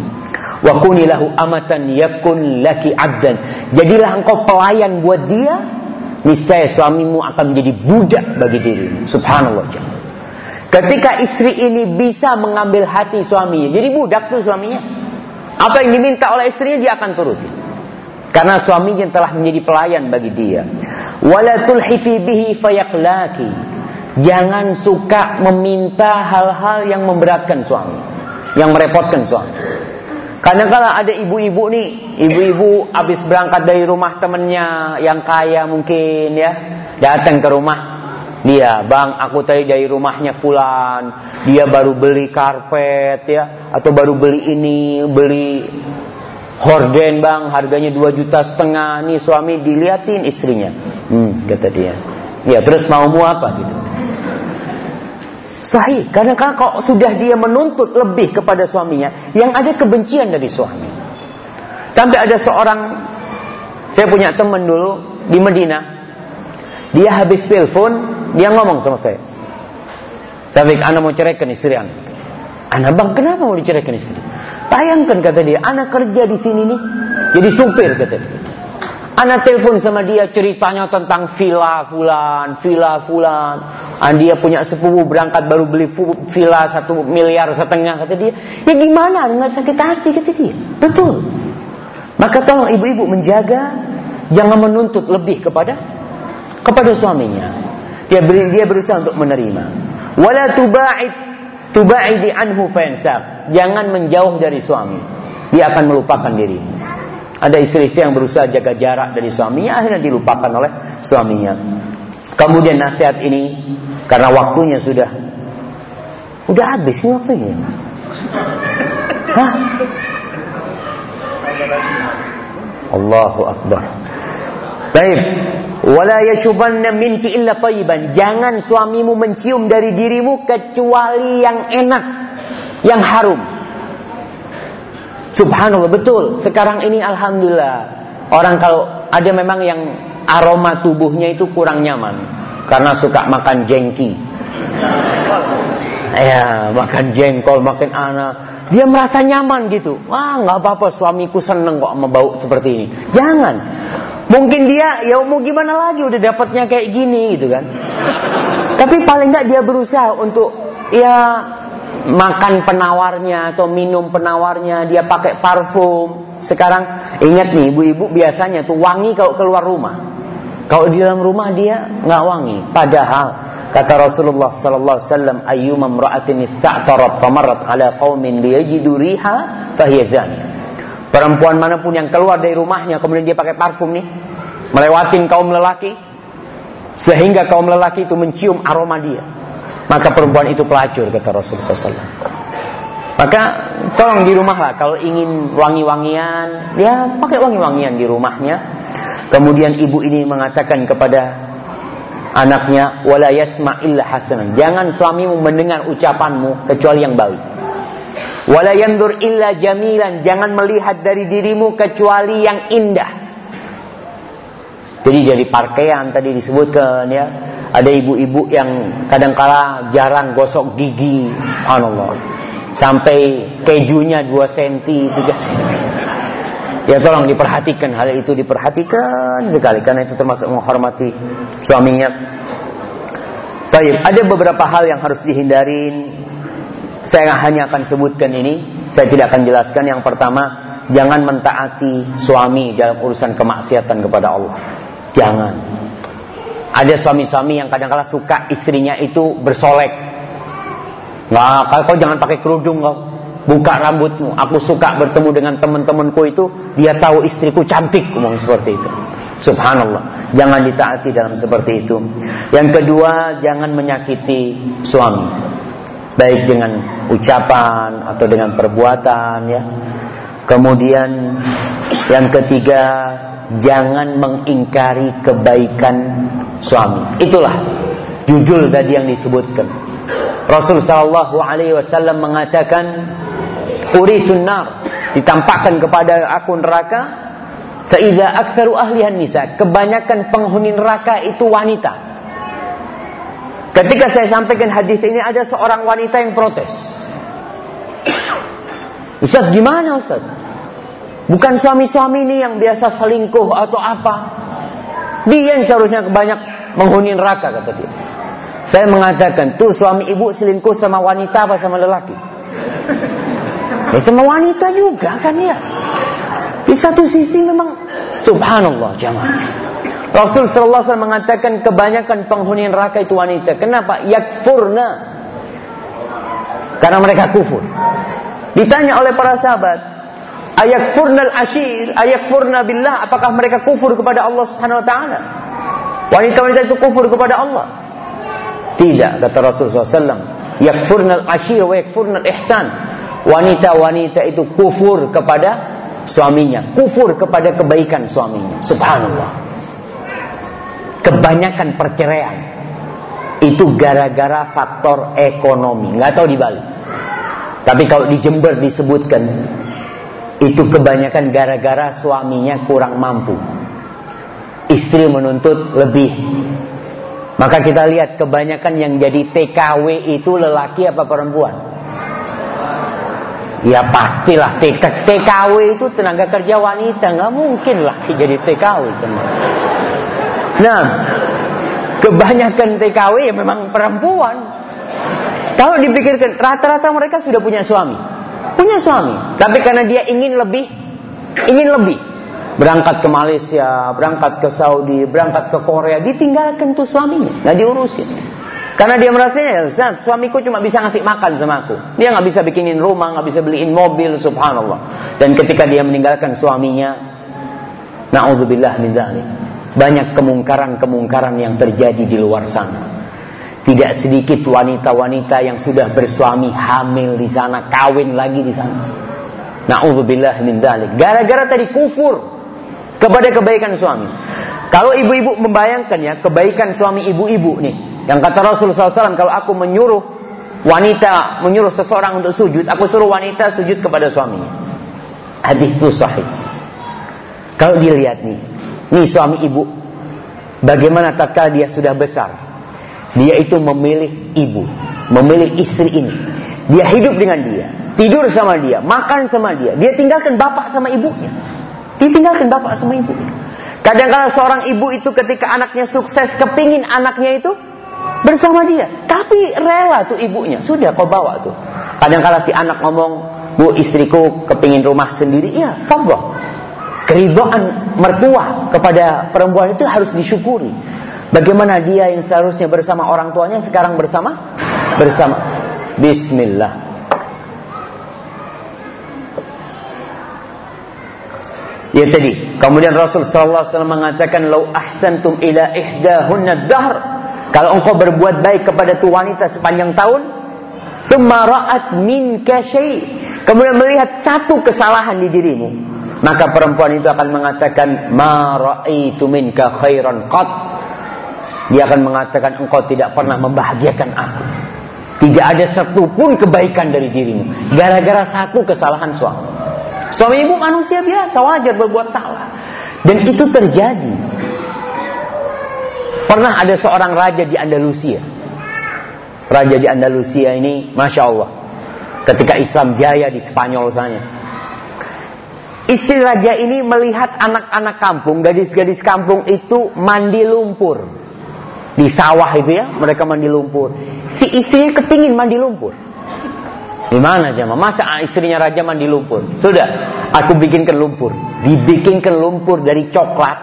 Wa kuni lahu amatan yakun laki abdan. Jadilah engkau pelayan buat dia, niscaya suamimu akan menjadi budak bagi dirimu. Subhanallah. Ketika istri ini bisa mengambil hati suaminya, jadi budak tuh suaminya. Apa yang diminta oleh istrinya dia akan turuti. Karena suaminya telah menjadi pelayan bagi dia. Wala tulhifi bihi. Jangan suka meminta hal-hal yang memberatkan suami. Yang merepotkan suami. Karena kalau ada ibu-ibu nih, ibu-ibu habis berangkat dari rumah temennya yang kaya mungkin ya, datang ke rumah dia, bang, aku tadi dari rumahnya Fulan, dia baru beli karpet ya, atau baru beli ini, beli horden bang, harganya 2 juta setengah, nih suami diliatin istrinya, hmm, kata dia, ya terus maumu apa gitu. Sahih, karena kalau sudah dia menuntut lebih kepada suaminya, yang ada kebencian dari suami. Sampai ada seorang, saya punya teman dulu di Medina, dia habis telepon, dia ngomong sama saya. Taufik, anak mau ceraikan istri anak. Anak bang, kenapa mau diceraikan istri? Bayangkan kata dia, anak kerja di sini nih, jadi supir kata dia. Anak telepon sama dia ceritanya tentang villa fulan, villa fulan. Ah, dia punya sepupu berangkat baru beli villa satu miliar setengah kata dia. Ya gimana nggak sakit hati kata dia. Betul. Maka tolong ibu-ibu menjaga, jangan menuntut lebih kepada kepada suaminya. Dia beri, dia berusaha untuk menerima. Wala tuba'id tuba'idi anhu fansab. Jangan menjauh dari suami. Dia akan melupakan diri. Ada istri-istri yang berusaha jaga jarak dari suaminya, akhirnya dilupakan oleh suaminya. Kemudian nasihat ini karena waktunya sudah udah habis ini waktunya. Hah? Allahu Akbar. Baik. Wala yashubanna minki illa tayyiban. Jangan suamimu mencium dari dirimu kecuali yang enak, yang harum. Subhanallah betul. Sekarang ini alhamdulillah orang kalau ada memang yang aroma tubuhnya itu kurang nyaman karena suka makan jengki. Ya, makan jengkol, makan anak. Dia merasa nyaman gitu. Wah, nggak apa-apa suamiku seneng kok sama bau seperti ini. Jangan. Mungkin dia ya mau gimana lagi udah dapatnya kayak gini gitu kan. Tapi paling nggak dia berusaha untuk ya makan penawarnya atau minum penawarnya, dia pakai parfum. Sekarang ingat nih ibu-ibu biasanya tuh wangi kalau keluar rumah. Kalau di dalam rumah dia nggak wangi. Padahal kata Rasulullah sallallahu alaihi wasallam ayyuma imra'atin ista'tarat famarat ala qaumin liyajidu. Perempuan mana pun yang keluar dari rumahnya kemudian dia pakai parfum nih, melewatin kaum lelaki sehingga kaum lelaki itu mencium aroma dia. Maka perempuan itu pelacur kata Rasulullah SAW. Maka tolong di rumah lah kalau ingin wangi-wangian, ya pakai wangi-wangian di rumahnya. Kemudian ibu ini mengatakan kepada anaknya, wala yasma illa. Jangan suamimu mendengar ucapanmu kecuali yang baik. Wala yandur illa jamilan. Jangan melihat dari dirimu kecuali yang indah. Jadi jadi pakaian tadi disebutkan ya. Ada ibu-ibu yang kadangkala jarang gosok gigi. Subhanallah. Sampai kejunya 2 cm, 3 cm. Ya tolong diperhatikan hal itu diperhatikan sekali karena itu termasuk menghormati suaminya. Baik, ada beberapa hal yang harus dihindarin saya hanya akan sebutkan ini, saya tidak akan jelaskan. Yang pertama, jangan mentaati suami dalam urusan kemaksiatan kepada Allah. Jangan. Ada suami-suami yang kadang-kala suka istrinya itu bersolek. Nah, kau jangan pakai kerudung kau. Buka rambutmu. Aku suka bertemu dengan teman-temanku itu. Dia tahu istriku cantik. Ngomong seperti itu. Subhanallah. Jangan ditaati dalam seperti itu. Yang kedua, jangan menyakiti suami. Baik dengan ucapan atau dengan perbuatan ya. Kemudian yang ketiga, jangan mengingkari kebaikan suami. Itulah jujur tadi yang disebutkan. Rasul sallallahu alaihi wasallam mengatakan, "Urisun nar." Ditampakkan kepada aku neraka Seiza aksaru ahlihan nisa. Kebanyakan penghuni neraka itu wanita. Ketika saya sampaikan hadis ini ada seorang wanita yang protes. Ustaz gimana Ustaz? Bukan suami-suami ini yang biasa selingkuh atau apa? Dia yang seharusnya kebanyak menghuni neraka kata dia. Saya mengatakan tuh suami ibu selingkuh sama wanita apa sama lelaki? Ya sama wanita juga kan ya. Di satu sisi memang subhanallah jamaah. Rasul sallallahu alaihi wasallam mengatakan kebanyakan penghuni neraka itu wanita. Kenapa? Yakfurna. Karena mereka kufur. Ditanya oleh para sahabat, ayakfurnal ashir, ayakfurna billah, apakah mereka kufur kepada Allah Subhanahu wa taala? Wanita-wanita itu kufur kepada Allah. Tidak, kata Rasul SAW. Yakfurnal ashir wa yakfurnal ihsan. Wanita-wanita itu kufur kepada suaminya, kufur kepada kebaikan suaminya. Subhanallah. Kebanyakan perceraian itu gara-gara faktor ekonomi, nggak tahu di Bali. Tapi kalau di Jember disebutkan itu kebanyakan gara-gara suaminya kurang mampu. Istri menuntut lebih. Maka kita lihat kebanyakan yang jadi TKW itu lelaki apa perempuan? Ya pastilah TKW itu tenaga kerja wanita nggak mungkin lah jadi TKW semua. Nah, kebanyakan TKW ya memang perempuan. Kalau dipikirkan rata-rata mereka sudah punya suami, punya suami, tapi karena dia ingin lebih, ingin lebih, berangkat ke Malaysia, berangkat ke Saudi, berangkat ke Korea, ditinggalkan tuh suaminya, nggak diurusin. Karena dia merasa ya, suamiku cuma bisa ngasih makan sama aku. Dia nggak bisa bikinin rumah, nggak bisa beliin mobil, subhanallah. Dan ketika dia meninggalkan suaminya, naudzubillah min Banyak kemungkaran-kemungkaran yang terjadi di luar sana. Tidak sedikit wanita-wanita yang sudah bersuami hamil di sana, kawin lagi di sana. Nauzubillah min Gara-gara tadi kufur kepada kebaikan suami. Kalau ibu-ibu membayangkan ya, kebaikan suami ibu-ibu nih, yang kata Rasulullah SAW, kalau aku menyuruh wanita, menyuruh seseorang untuk sujud, aku suruh wanita sujud kepada suaminya. Hadis itu sahih. Kalau dilihat nih, nih suami ibu, bagaimana tatkala dia sudah besar, dia itu memilih ibu, memilih istri ini. Dia hidup dengan dia, tidur sama dia, makan sama dia. Dia tinggalkan bapak sama ibunya. Dia tinggalkan bapak sama ibunya. Kadang-kadang seorang ibu itu ketika anaknya sukses, kepingin anaknya itu bersama dia. Tapi rela tuh ibunya. Sudah kau bawa tuh. Kadang kala si anak ngomong, Bu istriku kepingin rumah sendiri. Iya, fadlah. Keridhaan mertua kepada perempuan itu harus disyukuri. Bagaimana dia yang seharusnya bersama orang tuanya sekarang bersama bersama Bismillah. Ya tadi. Kemudian Rasul sallallahu alaihi wasallam mengatakan, "Lau ahsantum ila ihdahunna dahr kalau engkau berbuat baik kepada tu wanita sepanjang tahun, semara'at min syai, kemudian melihat satu kesalahan di dirimu, maka perempuan itu akan mengatakan, "Ma ra'aitu minka khairan qat." Dia akan mengatakan engkau tidak pernah membahagiakan aku. Tidak ada satu pun kebaikan dari dirimu. Gara-gara satu kesalahan suami. Suami ibu manusia biasa, wajar berbuat salah. Dan itu terjadi. Pernah ada seorang raja di Andalusia. Raja di Andalusia ini, Masya Allah. Ketika Islam jaya di Spanyol sana. Istri raja ini melihat anak-anak kampung, gadis-gadis kampung itu mandi lumpur. Di sawah itu ya, mereka mandi lumpur. Si istrinya kepingin mandi lumpur. Gimana jama? Masa istrinya raja mandi lumpur? Sudah, aku bikinkan lumpur. Dibikinkan lumpur dari coklat,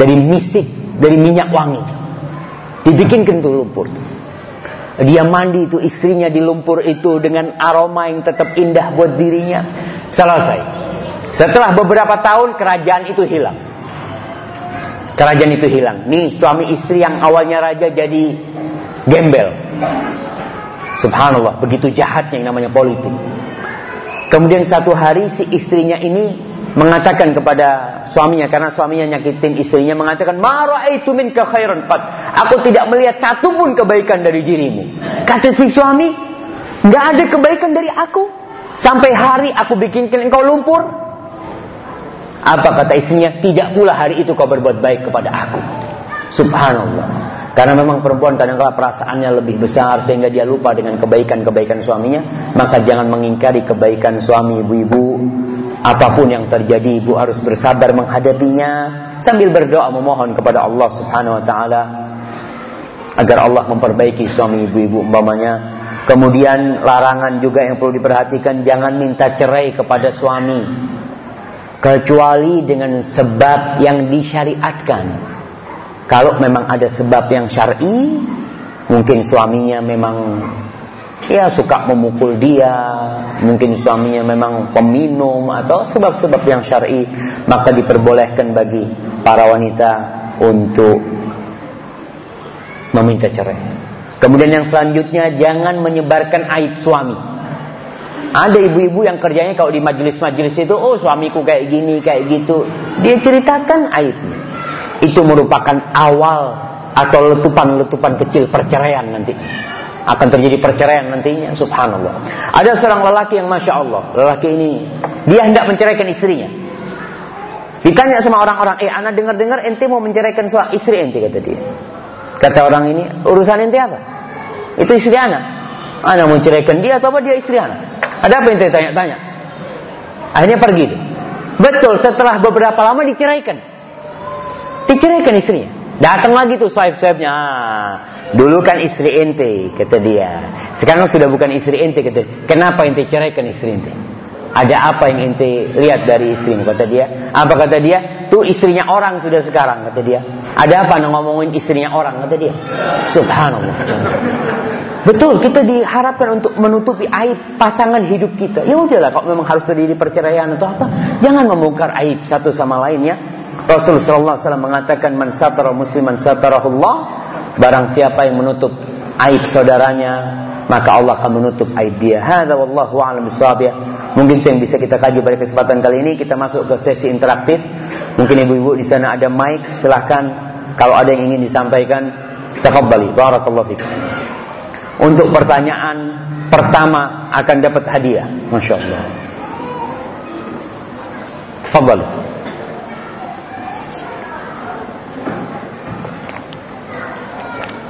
dari misik, dari minyak wangi. Dibikinkan tuh lumpur. Dia mandi itu istrinya di lumpur itu dengan aroma yang tetap indah buat dirinya. Selesai. Setelah beberapa tahun kerajaan itu hilang. Kerajaan itu hilang. Nih suami istri yang awalnya raja jadi gembel. Subhanallah, begitu jahatnya yang namanya politik. Kemudian satu hari si istrinya ini mengatakan kepada suaminya karena suaminya nyakitin istrinya mengatakan marah itu min khairan qad. Aku tidak melihat satu pun kebaikan dari dirimu. Kata si suami nggak ada kebaikan dari aku. Sampai hari aku bikinkan engkau lumpur. Apa kata istrinya? Tidak pula hari itu kau berbuat baik kepada aku. Subhanallah. Karena memang perempuan kadang-kala perasaannya lebih besar sehingga dia lupa dengan kebaikan-kebaikan suaminya. Maka jangan mengingkari kebaikan suami ibu-ibu. Apa pun yang terjadi ibu harus bersabar menghadapinya sambil berdoa memohon kepada Allah Subhanahu wa taala agar Allah memperbaiki suami ibu-ibu umpamanya. Kemudian larangan juga yang perlu diperhatikan jangan minta cerai kepada suami kecuali dengan sebab yang disyariatkan. Kalau memang ada sebab yang syar'i, mungkin suaminya memang ya suka memukul dia, mungkin suaminya memang peminum atau sebab-sebab yang syar'i, maka diperbolehkan bagi para wanita untuk meminta cerai. Kemudian yang selanjutnya jangan menyebarkan aib suami. Ada ibu-ibu yang kerjanya kalau di majelis-majelis itu, oh suamiku kayak gini, kayak gitu. Dia ceritakan aibnya itu merupakan awal atau letupan-letupan kecil perceraian nanti akan terjadi perceraian nantinya subhanallah. Ada seorang lelaki yang masya Allah lelaki ini dia hendak menceraikan istrinya. Ditanya sama orang-orang eh anak dengar-dengar ente mau menceraikan suami istri ente kata dia. Kata orang ini urusan ente apa? Itu istri anak anak mau menceraikan dia atau apa? Dia istri anak ada apa ente? tanya-tanya. Akhirnya pergi betul setelah beberapa lama diceraikan. Diceraikan istrinya. Datang lagi tuh swipe-swipe-nya. Ah, dulu kan istri ente, kata dia. Sekarang sudah bukan istri ente, kata dia. Kenapa ente ceraikan istri ente? Ada apa yang ente lihat dari istrimu, kata dia. Apa kata dia? Tuh istrinya orang sudah sekarang, kata dia. Ada apa ngomongin istrinya orang, kata dia. Subhanallah. Betul, kita diharapkan untuk menutupi aib pasangan hidup kita. Ya udahlah, kalau memang harus terjadi perceraian atau apa, jangan membongkar aib satu sama lainnya Rasul sallallahu alaihi wasallam mengatakan man satara musliman satarahullah barang siapa yang menutup aib saudaranya maka Allah akan menutup aib dia. Hadza wallahu a'lam. Mungkin yang bisa kita kaji pada kesempatan kali ini kita masuk ke sesi interaktif. Mungkin ibu-ibu di sana ada mic, silahkan kalau ada yang ingin disampaikan tafadhali. Barakallahu fikum. Untuk pertanyaan pertama akan dapat hadiah. Masya Allah. Tafadhali.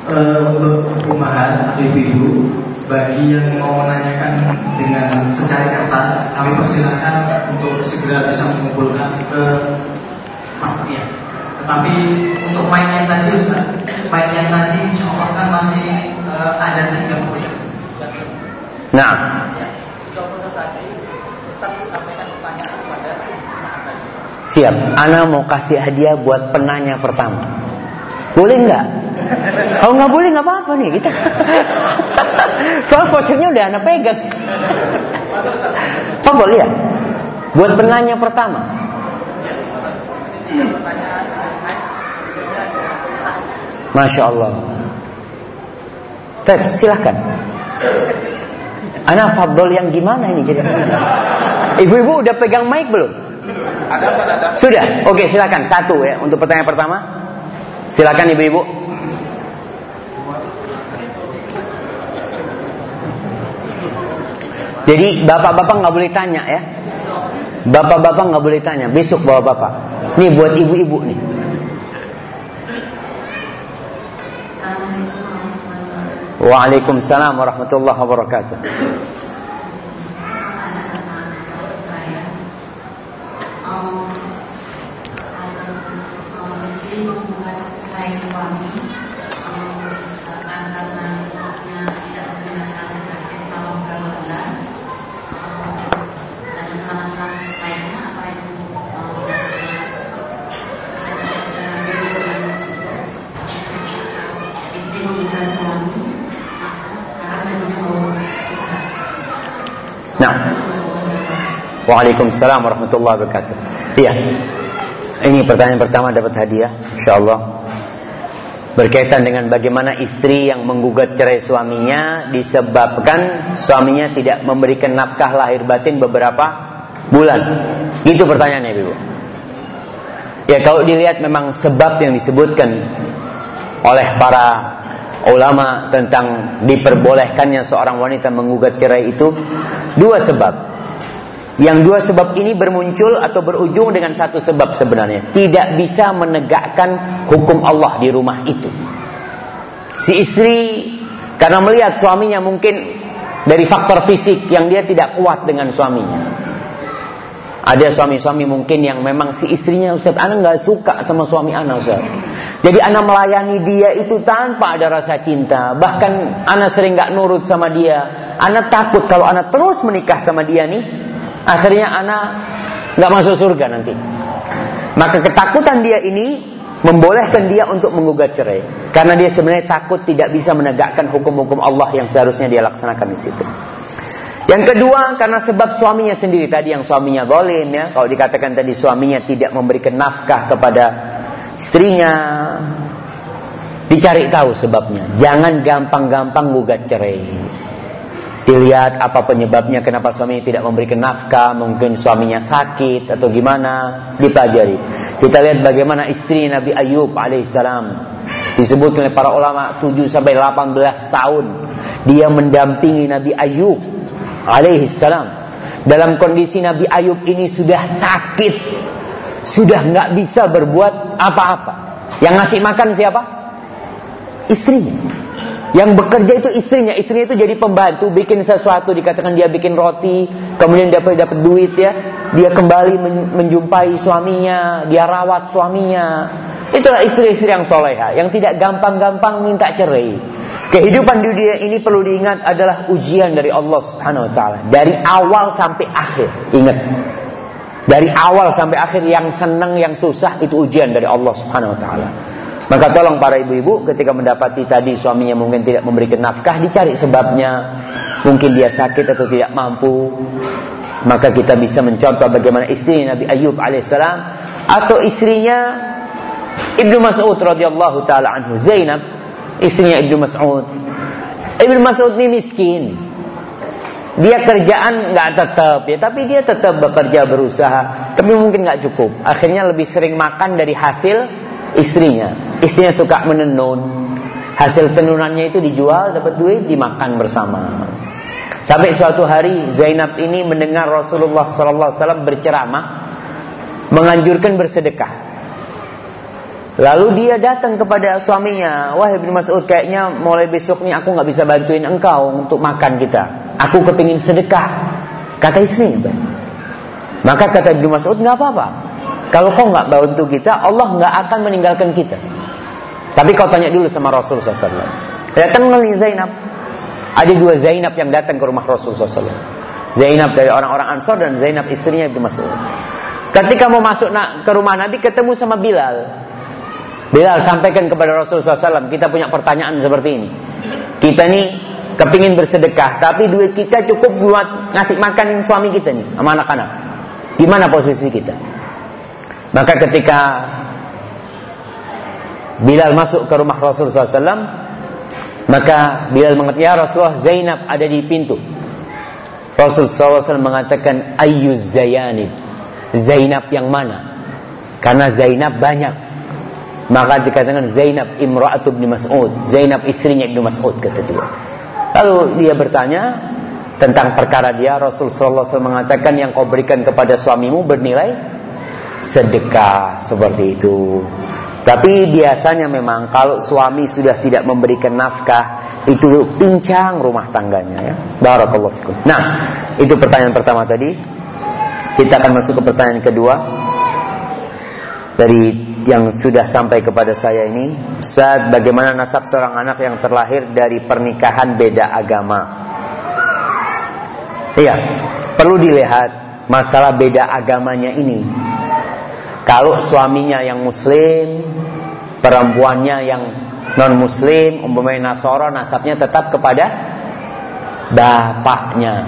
Untuk rumahan ibu-ibu bagi yang mau menanyakan dengan secari kertas kami persilahkan untuk segera bisa mengumpulkan ke ya. Tetapi untuk main yang tadi Ustaz, main yang tadi insya Allah kan masih uh, ada tiga poin. Nah. Ya, Siap. Ana mau kasih hadiah buat penanya pertama. Boleh nggak? Kalau nggak boleh nggak apa-apa nih kita. Soal vouchernya udah anak pegang. Oh boleh ya? Buat penanya pertama. Masya Allah. Tep, silahkan. Anak Fadol yang gimana ini jadi? Ibu-ibu udah pegang mic belum? Ada, ada. Sudah. Oke, silakan satu ya untuk pertanyaan pertama. Silakan ibu-ibu. Jadi bapak-bapak nggak boleh tanya ya. Bapak-bapak nggak boleh tanya. Besok bapak-bapak. Nih buat ibu-ibu nih. Waalaikumsalam warahmatullahi wabarakatuh. Waalaikumsalam warahmatullahi wabarakatuh. Iya. Ini pertanyaan pertama dapat hadiah, insyaallah. Berkaitan dengan bagaimana istri yang menggugat cerai suaminya disebabkan suaminya tidak memberikan nafkah lahir batin beberapa bulan. Itu pertanyaannya, Ibu. Ya kalau dilihat memang sebab yang disebutkan oleh para ulama tentang diperbolehkannya seorang wanita menggugat cerai itu dua sebab. Yang dua sebab ini bermuncul atau berujung dengan satu sebab sebenarnya. Tidak bisa menegakkan hukum Allah di rumah itu. Si istri karena melihat suaminya mungkin dari faktor fisik yang dia tidak kuat dengan suaminya. Ada suami-suami mungkin yang memang si istrinya Ustaz, anak nggak suka sama suami anak Ustaz. Jadi anak melayani dia itu tanpa ada rasa cinta. Bahkan anak sering nggak nurut sama dia. Anak takut kalau anak terus menikah sama dia nih, Akhirnya anak nggak masuk surga nanti. Maka ketakutan dia ini membolehkan dia untuk menggugat cerai. Karena dia sebenarnya takut tidak bisa menegakkan hukum-hukum Allah yang seharusnya dia laksanakan di situ. Yang kedua karena sebab suaminya sendiri tadi yang suaminya golim ya. Kalau dikatakan tadi suaminya tidak memberikan nafkah kepada istrinya. Dicari tahu sebabnya. Jangan gampang-gampang gugat cerai. Dilihat apa penyebabnya kenapa suami tidak memberikan nafkah, mungkin suaminya sakit atau gimana, dipelajari. Kita lihat bagaimana istri Nabi Ayub alaihissalam disebut oleh para ulama 7 sampai 18 tahun dia mendampingi Nabi Ayub alaihissalam. Dalam kondisi Nabi Ayub ini sudah sakit, sudah nggak bisa berbuat apa-apa. Yang ngasih makan siapa? Istrinya. Yang bekerja itu istrinya, istrinya itu jadi pembantu, bikin sesuatu, dikatakan dia bikin roti, kemudian dapat dapat duit ya, dia kembali menjumpai suaminya, dia rawat suaminya. Itulah istri-istri yang soleha, yang tidak gampang-gampang minta cerai. Kehidupan dunia ini perlu diingat adalah ujian dari Allah Subhanahu wa taala. Dari awal sampai akhir. Ingat. Dari awal sampai akhir yang senang, yang susah itu ujian dari Allah Subhanahu wa taala. Maka tolong para ibu-ibu ketika mendapati tadi suaminya mungkin tidak memberikan nafkah dicari sebabnya. Mungkin dia sakit atau tidak mampu. Maka kita bisa mencontoh bagaimana istri Nabi Ayub alaihissalam atau istrinya Ibnu Mas'ud radhiyallahu taala anhu Zainab istrinya Ibnu Mas'ud. Ibnu Mas'ud ini miskin. Dia kerjaan nggak tetap ya, tapi dia tetap bekerja berusaha. Tapi mungkin nggak cukup. Akhirnya lebih sering makan dari hasil istrinya. Istrinya suka menenun. Hasil tenunannya itu dijual, dapat duit, dimakan bersama. Sampai suatu hari Zainab ini mendengar Rasulullah SAW berceramah, menganjurkan bersedekah. Lalu dia datang kepada suaminya, wah Ibnu Mas'ud kayaknya mulai besok nih aku nggak bisa bantuin engkau untuk makan kita. Aku kepingin sedekah. Kata istrinya. Maka kata Ibnu Mas'ud nggak apa-apa. Kalau kau nggak bantu kita, Allah nggak akan meninggalkan kita. Tapi kau tanya dulu sama Rasul SAW. Datang nih Zainab. Ada dua Zainab yang datang ke rumah Rasul SAW. Zainab dari orang-orang Ansor dan Zainab istrinya Ibnu Mas'ud. Ketika mau masuk ke rumah Nabi ketemu sama Bilal. Bilal sampaikan kepada Rasul SAW, kita punya pertanyaan seperti ini. Kita nih kepingin bersedekah, tapi duit kita cukup buat ngasih makan suami kita nih, sama anak-anak. Gimana posisi kita? Maka ketika Bilal masuk ke rumah Rasul SAW, maka Bilal mengatakan, Ya Rasulullah, Zainab ada di pintu. Rasul SAW mengatakan, Ayyuz Zayanib. Zainab yang mana? Karena Zainab banyak. Maka dikatakan Zainab imra'atu bin Mas'ud. Zainab istrinya Ibnu Mas'ud kata dia. Lalu dia bertanya tentang perkara dia. Rasul SAW mengatakan yang kau berikan kepada suamimu bernilai sedekah seperti itu. Tapi biasanya memang kalau suami sudah tidak memberikan nafkah itu pincang rumah tangganya ya. Barakallahu fikum. Nah, itu pertanyaan pertama tadi. Kita akan masuk ke pertanyaan kedua. Dari yang sudah sampai kepada saya ini, saat bagaimana nasab seorang anak yang terlahir dari pernikahan beda agama? Iya, perlu dilihat masalah beda agamanya ini kalau suaminya yang muslim, perempuannya yang non muslim, umpamanya Nasoro, nasabnya tetap kepada bapaknya.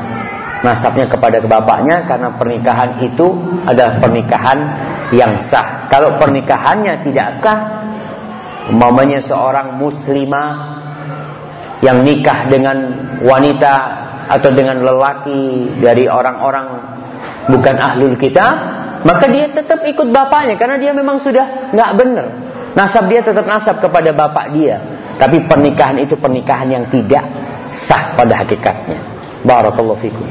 Nasabnya kepada bapaknya karena pernikahan itu adalah pernikahan yang sah. Kalau pernikahannya tidak sah, umpamanya seorang muslimah yang nikah dengan wanita atau dengan lelaki dari orang-orang bukan ahlul kita, maka dia tetap ikut bapaknya karena dia memang sudah nggak benar. Nasab dia tetap nasab kepada bapak dia. Tapi pernikahan itu pernikahan yang tidak sah pada hakikatnya. Barakallahu fikum.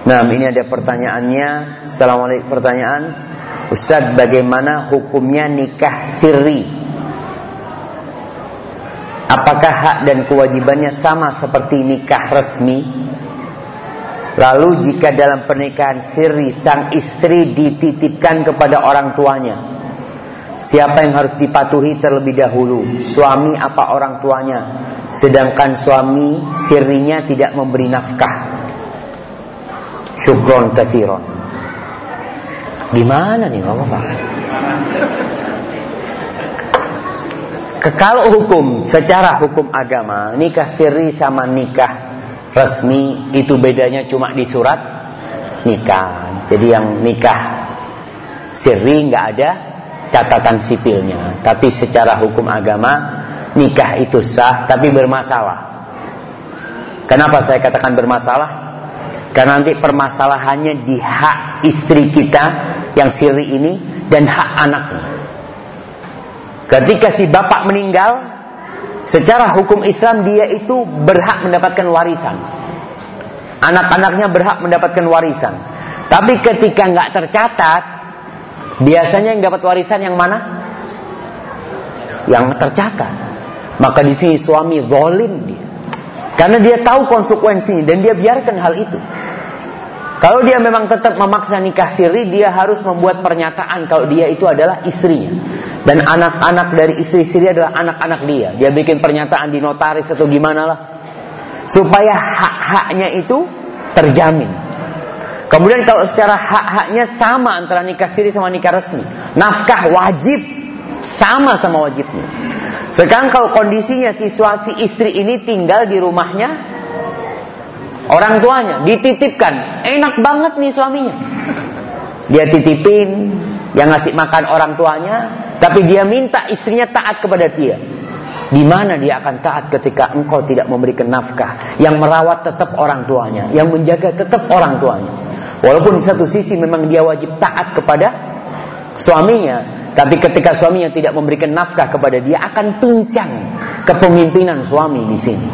Nah, ini ada pertanyaannya. Assalamualaikum pertanyaan. Ustaz, bagaimana hukumnya nikah sirri? Apakah hak dan kewajibannya sama seperti nikah resmi? Lalu jika dalam pernikahan sirri sang istri dititipkan kepada orang tuanya, siapa yang harus dipatuhi terlebih dahulu? Suami apa orang tuanya? Sedangkan suami sirrinya tidak memberi nafkah. Syukron kasiron. Gimana nih Bapak? Kalau hukum, secara hukum agama, nikah siri sama nikah resmi itu bedanya cuma di surat nikah. Jadi yang nikah siri nggak ada catatan sipilnya. Tapi secara hukum agama, nikah itu sah tapi bermasalah. Kenapa saya katakan bermasalah? Karena nanti permasalahannya di hak istri kita yang siri ini dan hak anaknya. Ketika si bapak meninggal, secara hukum Islam dia itu berhak mendapatkan warisan. Anak-anaknya berhak mendapatkan warisan. Tapi ketika nggak tercatat, biasanya yang dapat warisan yang mana? Yang tercatat. Maka di sini suami zalim dia. Karena dia tahu konsekuensinya dan dia biarkan hal itu. Kalau dia memang tetap memaksa nikah siri, dia harus membuat pernyataan kalau dia itu adalah istrinya. Dan anak-anak dari istri siri adalah anak-anak dia. Dia bikin pernyataan di notaris atau gimana lah. Supaya hak-haknya itu terjamin. Kemudian kalau secara hak-haknya sama antara nikah siri sama nikah resmi. Nafkah wajib sama sama wajibnya. Sekarang kalau kondisinya situasi istri ini tinggal di rumahnya Orang tuanya dititipkan, enak banget nih suaminya. Dia titipin, yang ngasih makan orang tuanya, tapi dia minta istrinya taat kepada dia. Di mana dia akan taat ketika engkau tidak memberikan nafkah, yang merawat tetap orang tuanya, yang menjaga tetap orang tuanya. Walaupun di satu sisi memang dia wajib taat kepada suaminya, tapi ketika suaminya tidak memberikan nafkah kepada dia akan pincang kepemimpinan suami di sini.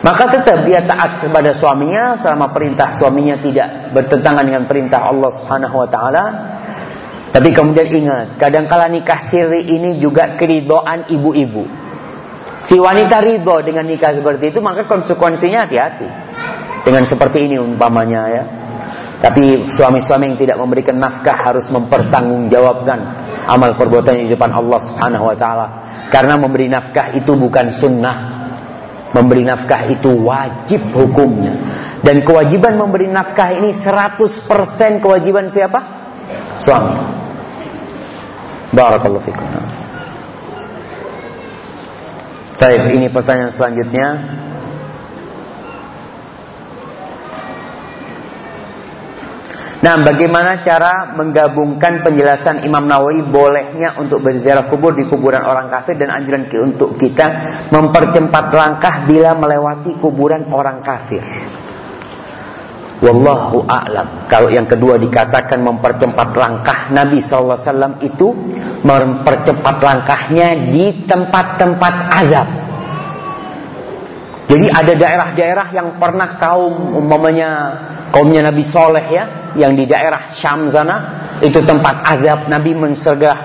Maka tetap dia taat kepada suaminya selama perintah suaminya tidak bertentangan dengan perintah Allah Subhanahu wa taala. Tapi kemudian ingat, kadangkala nikah siri ini juga keridoan ibu-ibu. Si wanita ridho dengan nikah seperti itu, maka konsekuensinya hati-hati. Dengan seperti ini umpamanya ya. Tapi suami-suami yang tidak memberikan nafkah harus mempertanggungjawabkan amal perbuatan di depan Allah Subhanahu wa taala. Karena memberi nafkah itu bukan sunnah, Memberi nafkah itu wajib hukumnya. Dan kewajiban memberi nafkah ini 100% kewajiban siapa? Suami. Barakallahu fikum. Baik, ini pertanyaan selanjutnya. Nah, bagaimana cara menggabungkan penjelasan Imam Nawawi bolehnya untuk berziarah kubur di kuburan orang kafir dan anjuran untuk kita mempercepat langkah bila melewati kuburan orang kafir. Wallahu a'lam. Kalau yang kedua dikatakan mempercepat langkah Nabi SAW itu mempercepat langkahnya di tempat-tempat azab. Jadi ada daerah-daerah yang pernah kaum umpamanya kaumnya Nabi Soleh ya, yang di daerah Syam sana itu tempat azab Nabi mensegah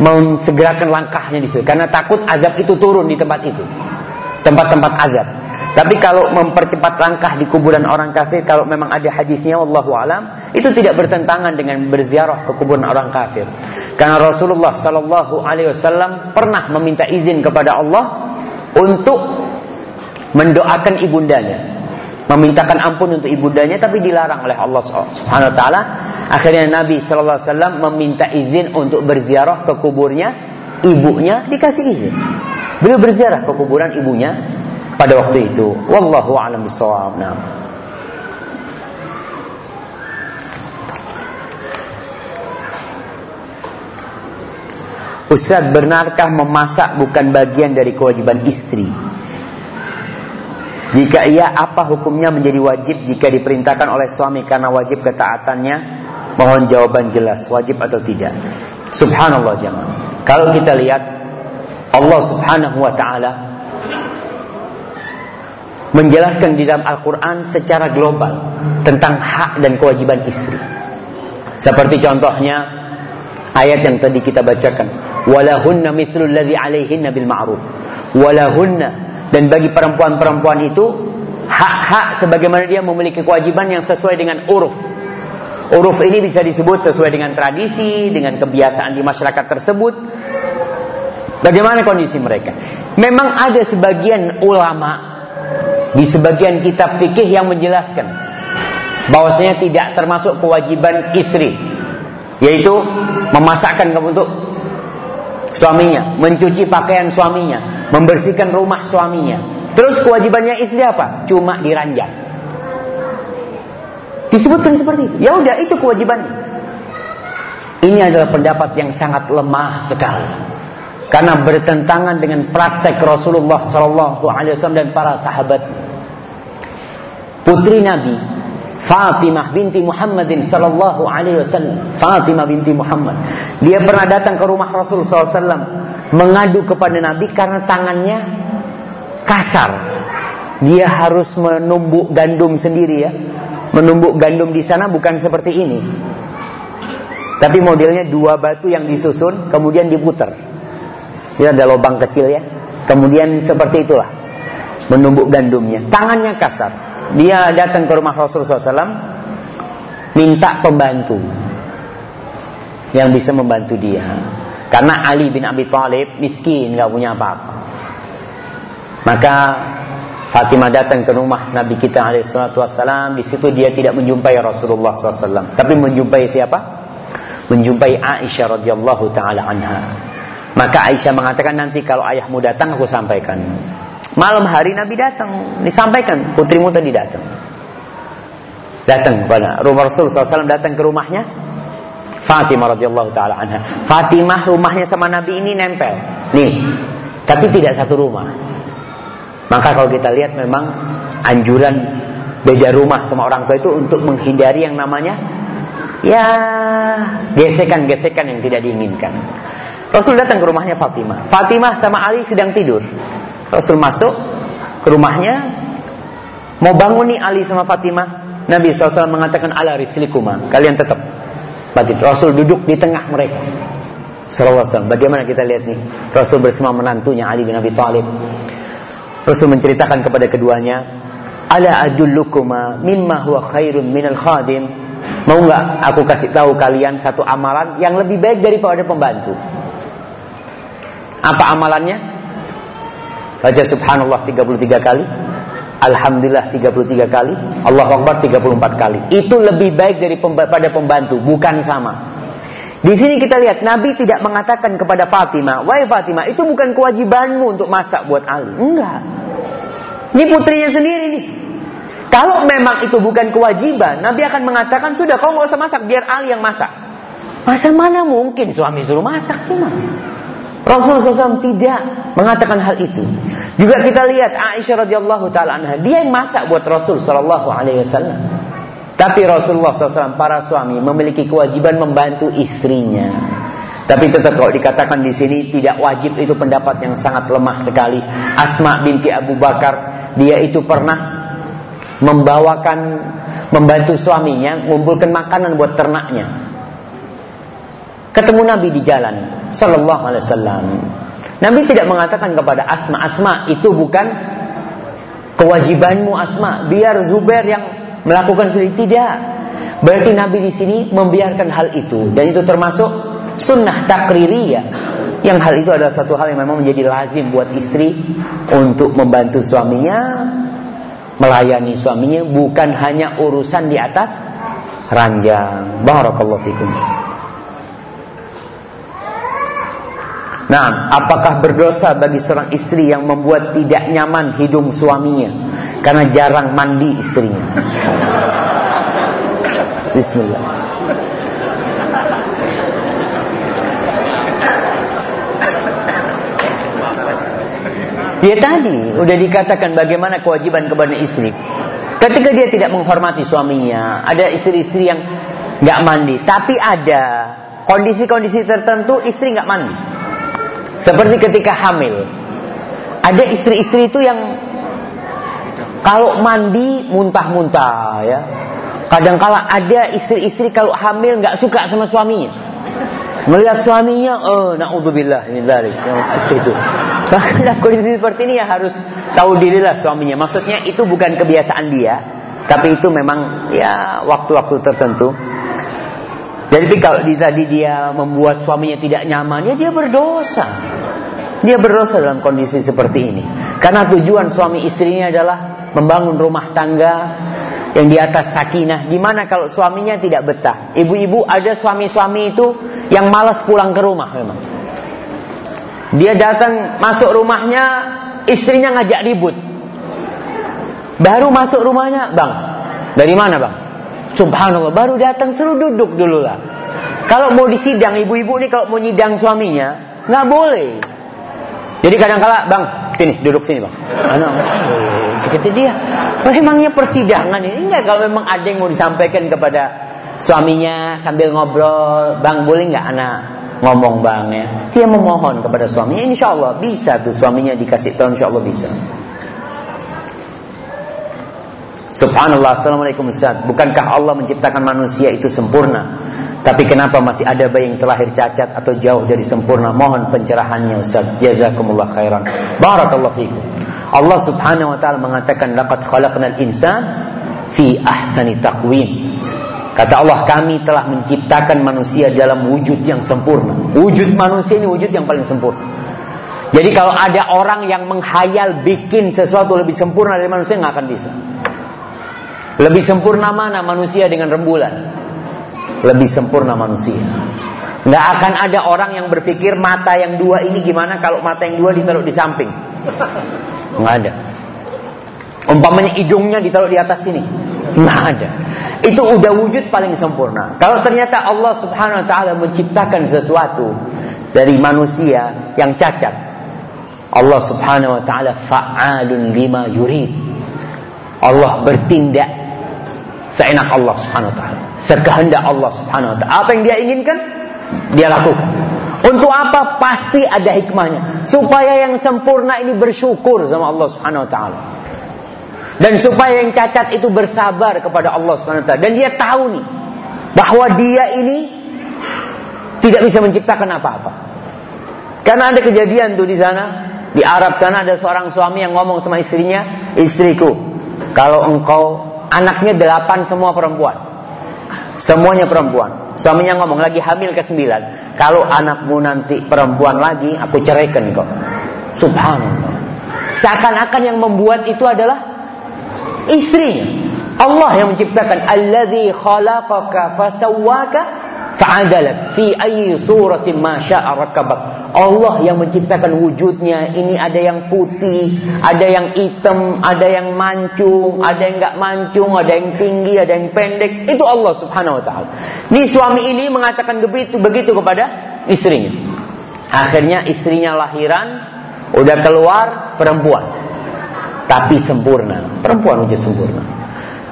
mensegerakan langkahnya di situ karena takut azab itu turun di tempat itu. Tempat-tempat azab. Tapi kalau mempercepat langkah di kuburan orang kafir kalau memang ada hadisnya wallahu alam itu tidak bertentangan dengan berziarah ke kuburan orang kafir. Karena Rasulullah sallallahu alaihi wasallam pernah meminta izin kepada Allah untuk mendoakan ibundanya, memintakan ampun untuk ibundanya tapi dilarang oleh Allah Subhanahu wa taala. Akhirnya Nabi sallallahu alaihi wasallam meminta izin untuk berziarah ke kuburnya ibunya dikasih izin. Beliau berziarah ke kuburan ibunya pada waktu itu. Wallahu a'lam bishawab. Nah. Ustaz, benarkah memasak bukan bagian dari kewajiban istri? Jika iya, apa hukumnya menjadi wajib jika diperintahkan oleh suami karena wajib ketaatannya? Mohon jawaban jelas, wajib atau tidak. Subhanallah jangan. Kalau kita lihat Allah Subhanahu wa taala menjelaskan di dalam Al-Qur'an secara global tentang hak dan kewajiban istri. Seperti contohnya ayat yang tadi kita bacakan, walahunna mithlul ladzi 'alaihinna bil ma'ruf. Walahunna dan bagi perempuan-perempuan itu hak-hak sebagaimana dia memiliki kewajiban yang sesuai dengan uruf. Uruf ini bisa disebut sesuai dengan tradisi, dengan kebiasaan di masyarakat tersebut. Bagaimana kondisi mereka? Memang ada sebagian ulama di sebagian kitab fikih yang menjelaskan bahwasanya tidak termasuk kewajiban istri yaitu memasakkan untuk suaminya, mencuci pakaian suaminya, membersihkan rumah suaminya. Terus kewajibannya istri apa? Cuma diranjang. Disebutkan seperti itu. Ya udah itu kewajibannya. Ini adalah pendapat yang sangat lemah sekali. Karena bertentangan dengan praktek Rasulullah Sallallahu Alaihi Wasallam dan para sahabat. Putri Nabi Fatimah binti Muhammadin sallallahu alaihi wasallam. Fatimah binti Muhammad. Dia pernah datang ke rumah Rasul SAW mengadu kepada Nabi karena tangannya kasar. Dia harus menumbuk gandum sendiri ya. Menumbuk gandum di sana bukan seperti ini. Tapi modelnya dua batu yang disusun kemudian diputar. Dia ada lubang kecil ya. Kemudian seperti itulah menumbuk gandumnya. Tangannya kasar. Dia datang ke rumah Rasulullah SAW minta pembantu yang bisa membantu dia. Karena Ali bin Abi Thalib miskin, nggak punya apa-apa. Maka Fatimah datang ke rumah Nabi kita Alaihissalam. Di situ dia tidak menjumpai Rasulullah SAW, tapi menjumpai siapa? Menjumpai Aisyah radhiyallahu taala anha. Maka Aisyah mengatakan nanti kalau ayahmu datang aku sampaikan. Malam hari Nabi datang, disampaikan putrimu tadi datang. Datang pada rumah Rasul SAW datang ke rumahnya. Fatimah radhiyallahu taala anha. Fatimah rumahnya sama Nabi ini nempel. Nih, tapi tidak satu rumah. Maka kalau kita lihat memang anjuran beda rumah sama orang tua itu untuk menghindari yang namanya ya gesekan-gesekan yang tidak diinginkan. Rasul datang ke rumahnya Fatimah. Fatimah sama Ali sedang tidur. Rasul masuk ke rumahnya mau bangun nih Ali sama Fatimah. Nabi SAW mengatakan ala rislikuma. Kalian tetap. Bagi Rasul duduk di tengah mereka. Sallallahu Bagaimana kita lihat nih? Rasul bersama menantunya Ali bin Abi Thalib. Rasul menceritakan kepada keduanya, "Ala adullukuma mimma huwa khairun minal khadim?" Mau nggak aku kasih tahu kalian satu amalan yang lebih baik daripada pembantu? Apa amalannya? Baca subhanallah 33 kali. Alhamdulillah 33 kali. Allah Akbar 34 kali. Itu lebih baik daripada pembantu, bukan sama. Di sini kita lihat Nabi tidak mengatakan kepada Fatimah, "Wahai Fatimah, itu bukan kewajibanmu untuk masak buat Ali." Enggak. Ini putrinya sendiri nih. Kalau memang itu bukan kewajiban, Nabi akan mengatakan, "Sudah, kau nggak usah masak, biar Ali yang masak." Masa mana mungkin suami suruh masak sih, Rasulullah SAW tidak mengatakan hal itu. Juga kita lihat Aisyah radhiyallahu taala anha, dia yang masak buat Rasul sallallahu alaihi wasallam. Tapi Rasulullah SAW para suami memiliki kewajiban membantu istrinya. Tapi tetap kalau dikatakan di sini tidak wajib itu pendapat yang sangat lemah sekali. Asma binti Abu Bakar dia itu pernah membawakan membantu suaminya mengumpulkan makanan buat ternaknya. Ketemu Nabi di jalan, Sallallahu Alaihi Wasallam. Nabi tidak mengatakan kepada Asma, Asma itu bukan kewajibanmu Asma, biar Zubair yang melakukan sendiri tidak. Berarti Nabi di sini membiarkan hal itu dan itu termasuk sunnah takririyah yang hal itu adalah satu hal yang memang menjadi lazim buat istri untuk membantu suaminya melayani suaminya bukan hanya urusan di atas ranjang. Barakallahu fikum. Nah, apakah berdosa bagi seorang istri yang membuat tidak nyaman hidung suaminya karena jarang mandi istrinya? Bismillah. Dia tadi udah dikatakan bagaimana kewajiban kepada istri. Ketika dia tidak menghormati suaminya, ada istri-istri yang nggak mandi, tapi ada kondisi-kondisi tertentu istri nggak mandi. Seperti ketika hamil. Ada istri-istri itu yang kalau mandi muntah-muntah ya. Kadang-kala ada istri-istri kalau hamil nggak suka sama suaminya. Melihat suaminya, oh naudzubillah ini dari itu. Bahkan kondisi seperti ini ya harus tahu dirilah suaminya. Maksudnya itu bukan kebiasaan dia, tapi itu memang ya waktu-waktu tertentu. Jadi kalau tadi dia membuat suaminya tidak nyaman, ya dia berdosa. Dia berdosa dalam kondisi seperti ini. Karena tujuan suami istrinya adalah membangun rumah tangga yang di atas sakinah. Gimana kalau suaminya tidak betah? Ibu-ibu ada suami-suami itu yang malas pulang ke rumah memang. Dia datang masuk rumahnya, istrinya ngajak ribut. Baru masuk rumahnya, bang, dari mana bang? Subhanallah, baru datang suruh duduk dulu lah. Kalau mau disidang, ibu-ibu nih kalau mau nyidang suaminya, nggak boleh. Jadi kadang-kala, bang, sini, duduk sini bang. Anak, kata dia, memangnya persidangan ini enggak kalau memang ada yang mau disampaikan kepada suaminya sambil ngobrol, bang boleh nggak anak ngomong bang ya? Dia memohon kepada suaminya, insya Allah bisa tuh suaminya dikasih tahu, insya Allah bisa. Subhanallah, Assalamualaikum Ustaz. Bukankah Allah menciptakan manusia itu sempurna? Tapi kenapa masih ada bayi yang terlahir cacat atau jauh dari sempurna? Mohon pencerahannya Ustaz. Jazakumullah khairan. Barakallahu fikum. Allah Subhanahu wa taala mengatakan laqad khalaqnal insan fi ahsani taqwim. Kata Allah, kami telah menciptakan manusia dalam wujud yang sempurna. Wujud manusia ini wujud yang paling sempurna. Jadi kalau ada orang yang menghayal bikin sesuatu lebih sempurna dari manusia nggak akan bisa. Lebih sempurna mana manusia dengan rembulan? Lebih sempurna manusia. Nggak akan ada orang yang berpikir mata yang dua ini gimana kalau mata yang dua ditaruh di samping. Nggak ada. Umpamanya hidungnya ditaruh di atas sini. Nggak ada. Itu udah wujud paling sempurna. Kalau ternyata Allah subhanahu wa ta'ala menciptakan sesuatu dari manusia yang cacat. Allah subhanahu wa ta'ala fa'alun lima yurid. Allah bertindak seenak Allah Subhanahu wa taala. Sekehendak Allah Subhanahu wa taala. Apa yang dia inginkan, dia lakukan. Untuk apa? Pasti ada hikmahnya. Supaya yang sempurna ini bersyukur sama Allah Subhanahu wa taala. Dan supaya yang cacat itu bersabar kepada Allah Subhanahu wa taala. Dan dia tahu nih bahwa dia ini tidak bisa menciptakan apa-apa. Karena ada kejadian tuh di sana, di Arab sana ada seorang suami yang ngomong sama istrinya, "Istriku, kalau engkau Anaknya delapan semua perempuan. Semuanya perempuan. Suaminya ngomong lagi hamil ke sembilan. Kalau anakmu nanti perempuan lagi, aku ceraikan kok. Subhanallah. Seakan-akan yang membuat itu adalah istrinya. Allah yang menciptakan. Alladhi khalaqaka fasawwaka fa'adalat fi ayyi suratin ma syaa rakabak. Allah yang menciptakan wujudnya. Ini ada yang putih, ada yang hitam, ada yang mancung, ada yang enggak mancung, ada yang tinggi, ada yang pendek. Itu Allah Subhanahu wa taala. Ini suami ini mengatakan begitu begitu kepada istrinya. Akhirnya istrinya lahiran, udah keluar perempuan. Tapi sempurna, perempuan wujud sempurna.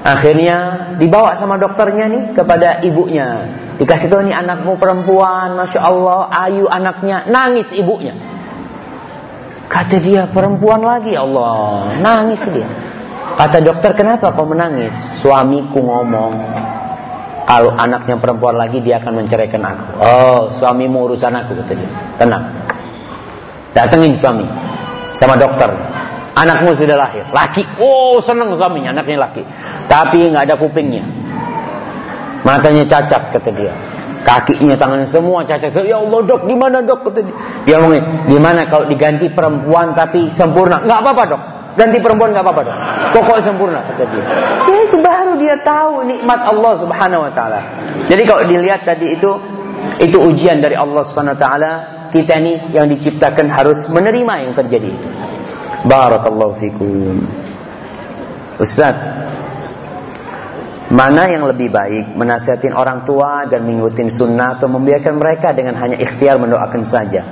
Akhirnya dibawa sama dokternya nih kepada ibunya. Dikasih tahu nih anakmu perempuan, masya Allah, ayu anaknya, nangis ibunya. Kata dia perempuan lagi Allah, nangis dia. Kata dokter kenapa kau menangis? Suamiku ngomong kalau anaknya perempuan lagi dia akan menceraikan aku. Oh, suamimu urusan aku kata dia. Tenang. Datengin suami sama dokter. Anakmu sudah lahir, laki. Oh, senang suaminya, anaknya laki. Tapi nggak ada kupingnya. Matanya cacat kata dia. Kakinya, tangannya semua cacat. Ya Allah dok, gimana dok? Kata dia. Dia ngomong, gimana kalau diganti perempuan tapi sempurna? Nggak apa-apa dok. Ganti perempuan nggak apa-apa dok. Pokoknya sempurna kata dia. Ya itu baru dia tahu nikmat Allah Subhanahu Wa Taala. Jadi kalau dilihat tadi itu itu ujian dari Allah Subhanahu Wa Taala. Kita ini yang diciptakan harus menerima yang terjadi. Barakallahu fikum. Ustaz, mana yang lebih baik menasihatin orang tua dan mengikuti sunnah atau membiarkan mereka dengan hanya ikhtiar mendoakan saja?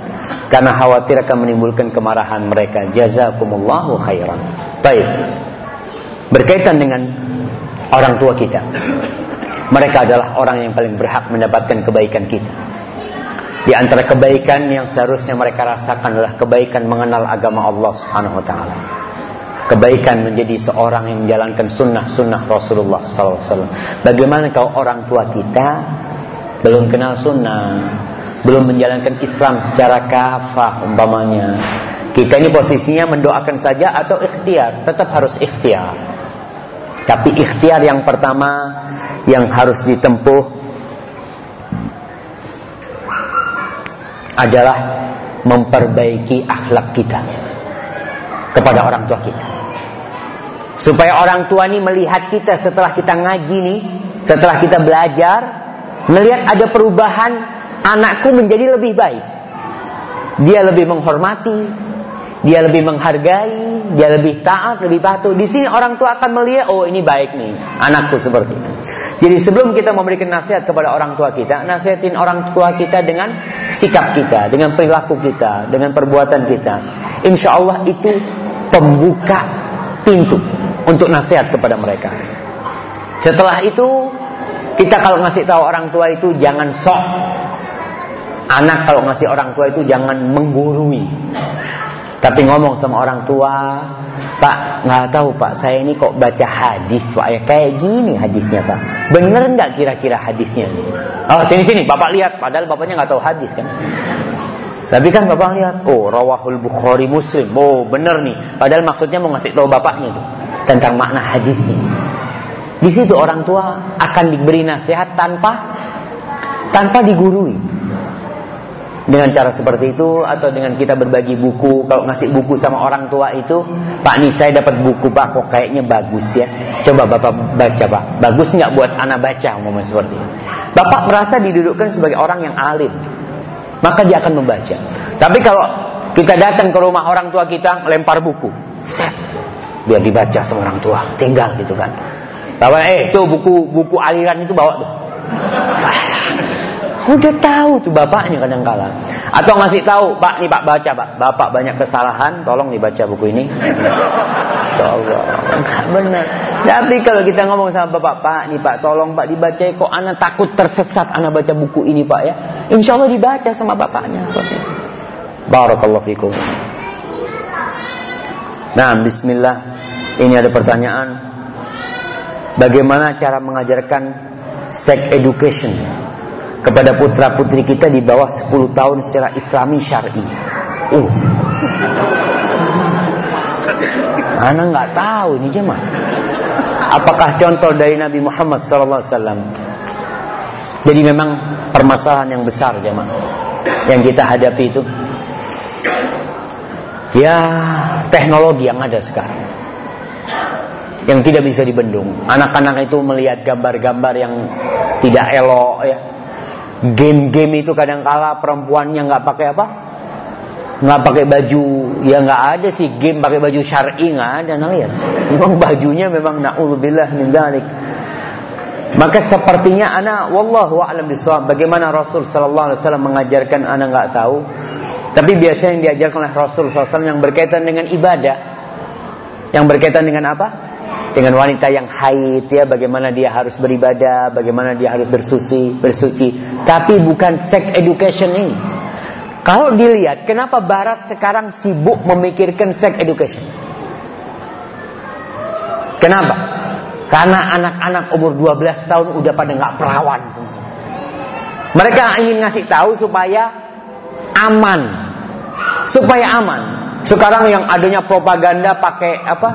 karena khawatir akan menimbulkan kemarahan mereka. Jazakumullahu khairan. Baik. Berkaitan dengan orang tua kita. Mereka adalah orang yang paling berhak mendapatkan kebaikan kita. Di antara kebaikan yang seharusnya mereka rasakan adalah kebaikan mengenal agama Allah Subhanahu wa taala. Kebaikan menjadi seorang yang menjalankan sunnah-sunnah Rasulullah SAW. Bagaimana kalau orang tua kita belum kenal sunnah, belum menjalankan Islam secara kafah umpamanya. Kita ini posisinya mendoakan saja atau ikhtiar, tetap harus ikhtiar. Tapi ikhtiar yang pertama yang harus ditempuh adalah memperbaiki akhlak kita kepada orang tua kita. Supaya orang tua ini melihat kita setelah kita ngaji nih, setelah kita belajar, melihat ada perubahan anakku menjadi lebih baik. Dia lebih menghormati, dia lebih menghargai, dia lebih taat, lebih patuh. Di sini orang tua akan melihat, oh ini baik nih, anakku seperti itu. Jadi sebelum kita memberikan nasihat kepada orang tua kita, nasihatin orang tua kita dengan sikap kita, dengan perilaku kita, dengan perbuatan kita. Insya Allah itu pembuka pintu untuk nasihat kepada mereka. Setelah itu, kita kalau ngasih tahu orang tua itu jangan sok Anak kalau ngasih orang tua itu jangan menggurui. Tapi ngomong sama orang tua, Pak, nggak tahu Pak, saya ini kok baca hadis Pak ya kayak gini hadisnya Pak. Bener nggak kira-kira hadisnya? Oh sini sini, Bapak lihat. Padahal bapaknya nggak tahu hadis kan. Tapi kan Bapak lihat, oh rawahul Bukhari Muslim. Oh bener nih. Padahal maksudnya mau ngasih tahu bapaknya tuh tentang makna hadisnya. Di situ orang tua akan diberi nasihat tanpa tanpa digurui dengan cara seperti itu atau dengan kita berbagi buku kalau ngasih buku sama orang tua itu Pak nih saya dapat buku Pak kok kayaknya bagus ya coba Bapak baca Pak bagus nggak buat anak baca momen seperti itu Bapak merasa didudukkan sebagai orang yang alim maka dia akan membaca tapi kalau kita datang ke rumah orang tua kita lempar buku biar dibaca sama orang tua tinggal gitu kan bawa eh tuh buku buku aliran itu bawa tuh Udah tahu tuh bapaknya kadang kala. Atau ngasih tahu, Pak nih Pak baca Pak. Bapak banyak kesalahan, tolong dibaca buku ini. Ya Allah, benar. Tapi kalau kita ngomong sama Bapak, Pak nih Pak, tolong Pak dibaca kok anak takut tersesat anak baca buku ini Pak ya. Insya Allah dibaca sama bapaknya. Barakallahu fikum. Nah, bismillah. Ini ada pertanyaan. Bagaimana cara mengajarkan sex education kepada putra putri kita di bawah 10 tahun secara islami syar'i. Uh. Anak nggak tahu ini jemaah. Apakah contoh dari Nabi Muhammad SAW? Jadi memang permasalahan yang besar jemaah yang kita hadapi itu ya teknologi yang ada sekarang yang tidak bisa dibendung. Anak-anak itu melihat gambar-gambar yang tidak elok ya, Game-game itu kadang kala perempuannya nggak pakai apa? Nggak pakai baju, ya nggak ada sih game pakai baju syar'i nggak ada ya. Memang bajunya memang naudzubillah min dzalik. Maka sepertinya anak wallahu a'lam bishawab bagaimana Rasul sallallahu alaihi wasallam mengajarkan anak nggak tahu. Tapi biasanya yang diajarkan oleh Rasul SAW yang berkaitan dengan ibadah. Yang berkaitan dengan apa? dengan wanita yang haid ya bagaimana dia harus beribadah, bagaimana dia harus bersuci, bersuci. Tapi bukan sex education ini. Kalau dilihat kenapa barat sekarang sibuk memikirkan sex education? Kenapa? Karena anak-anak umur 12 tahun udah pada nggak perawan. Mereka ingin ngasih tahu supaya aman. Supaya aman. Sekarang yang adanya propaganda pakai apa?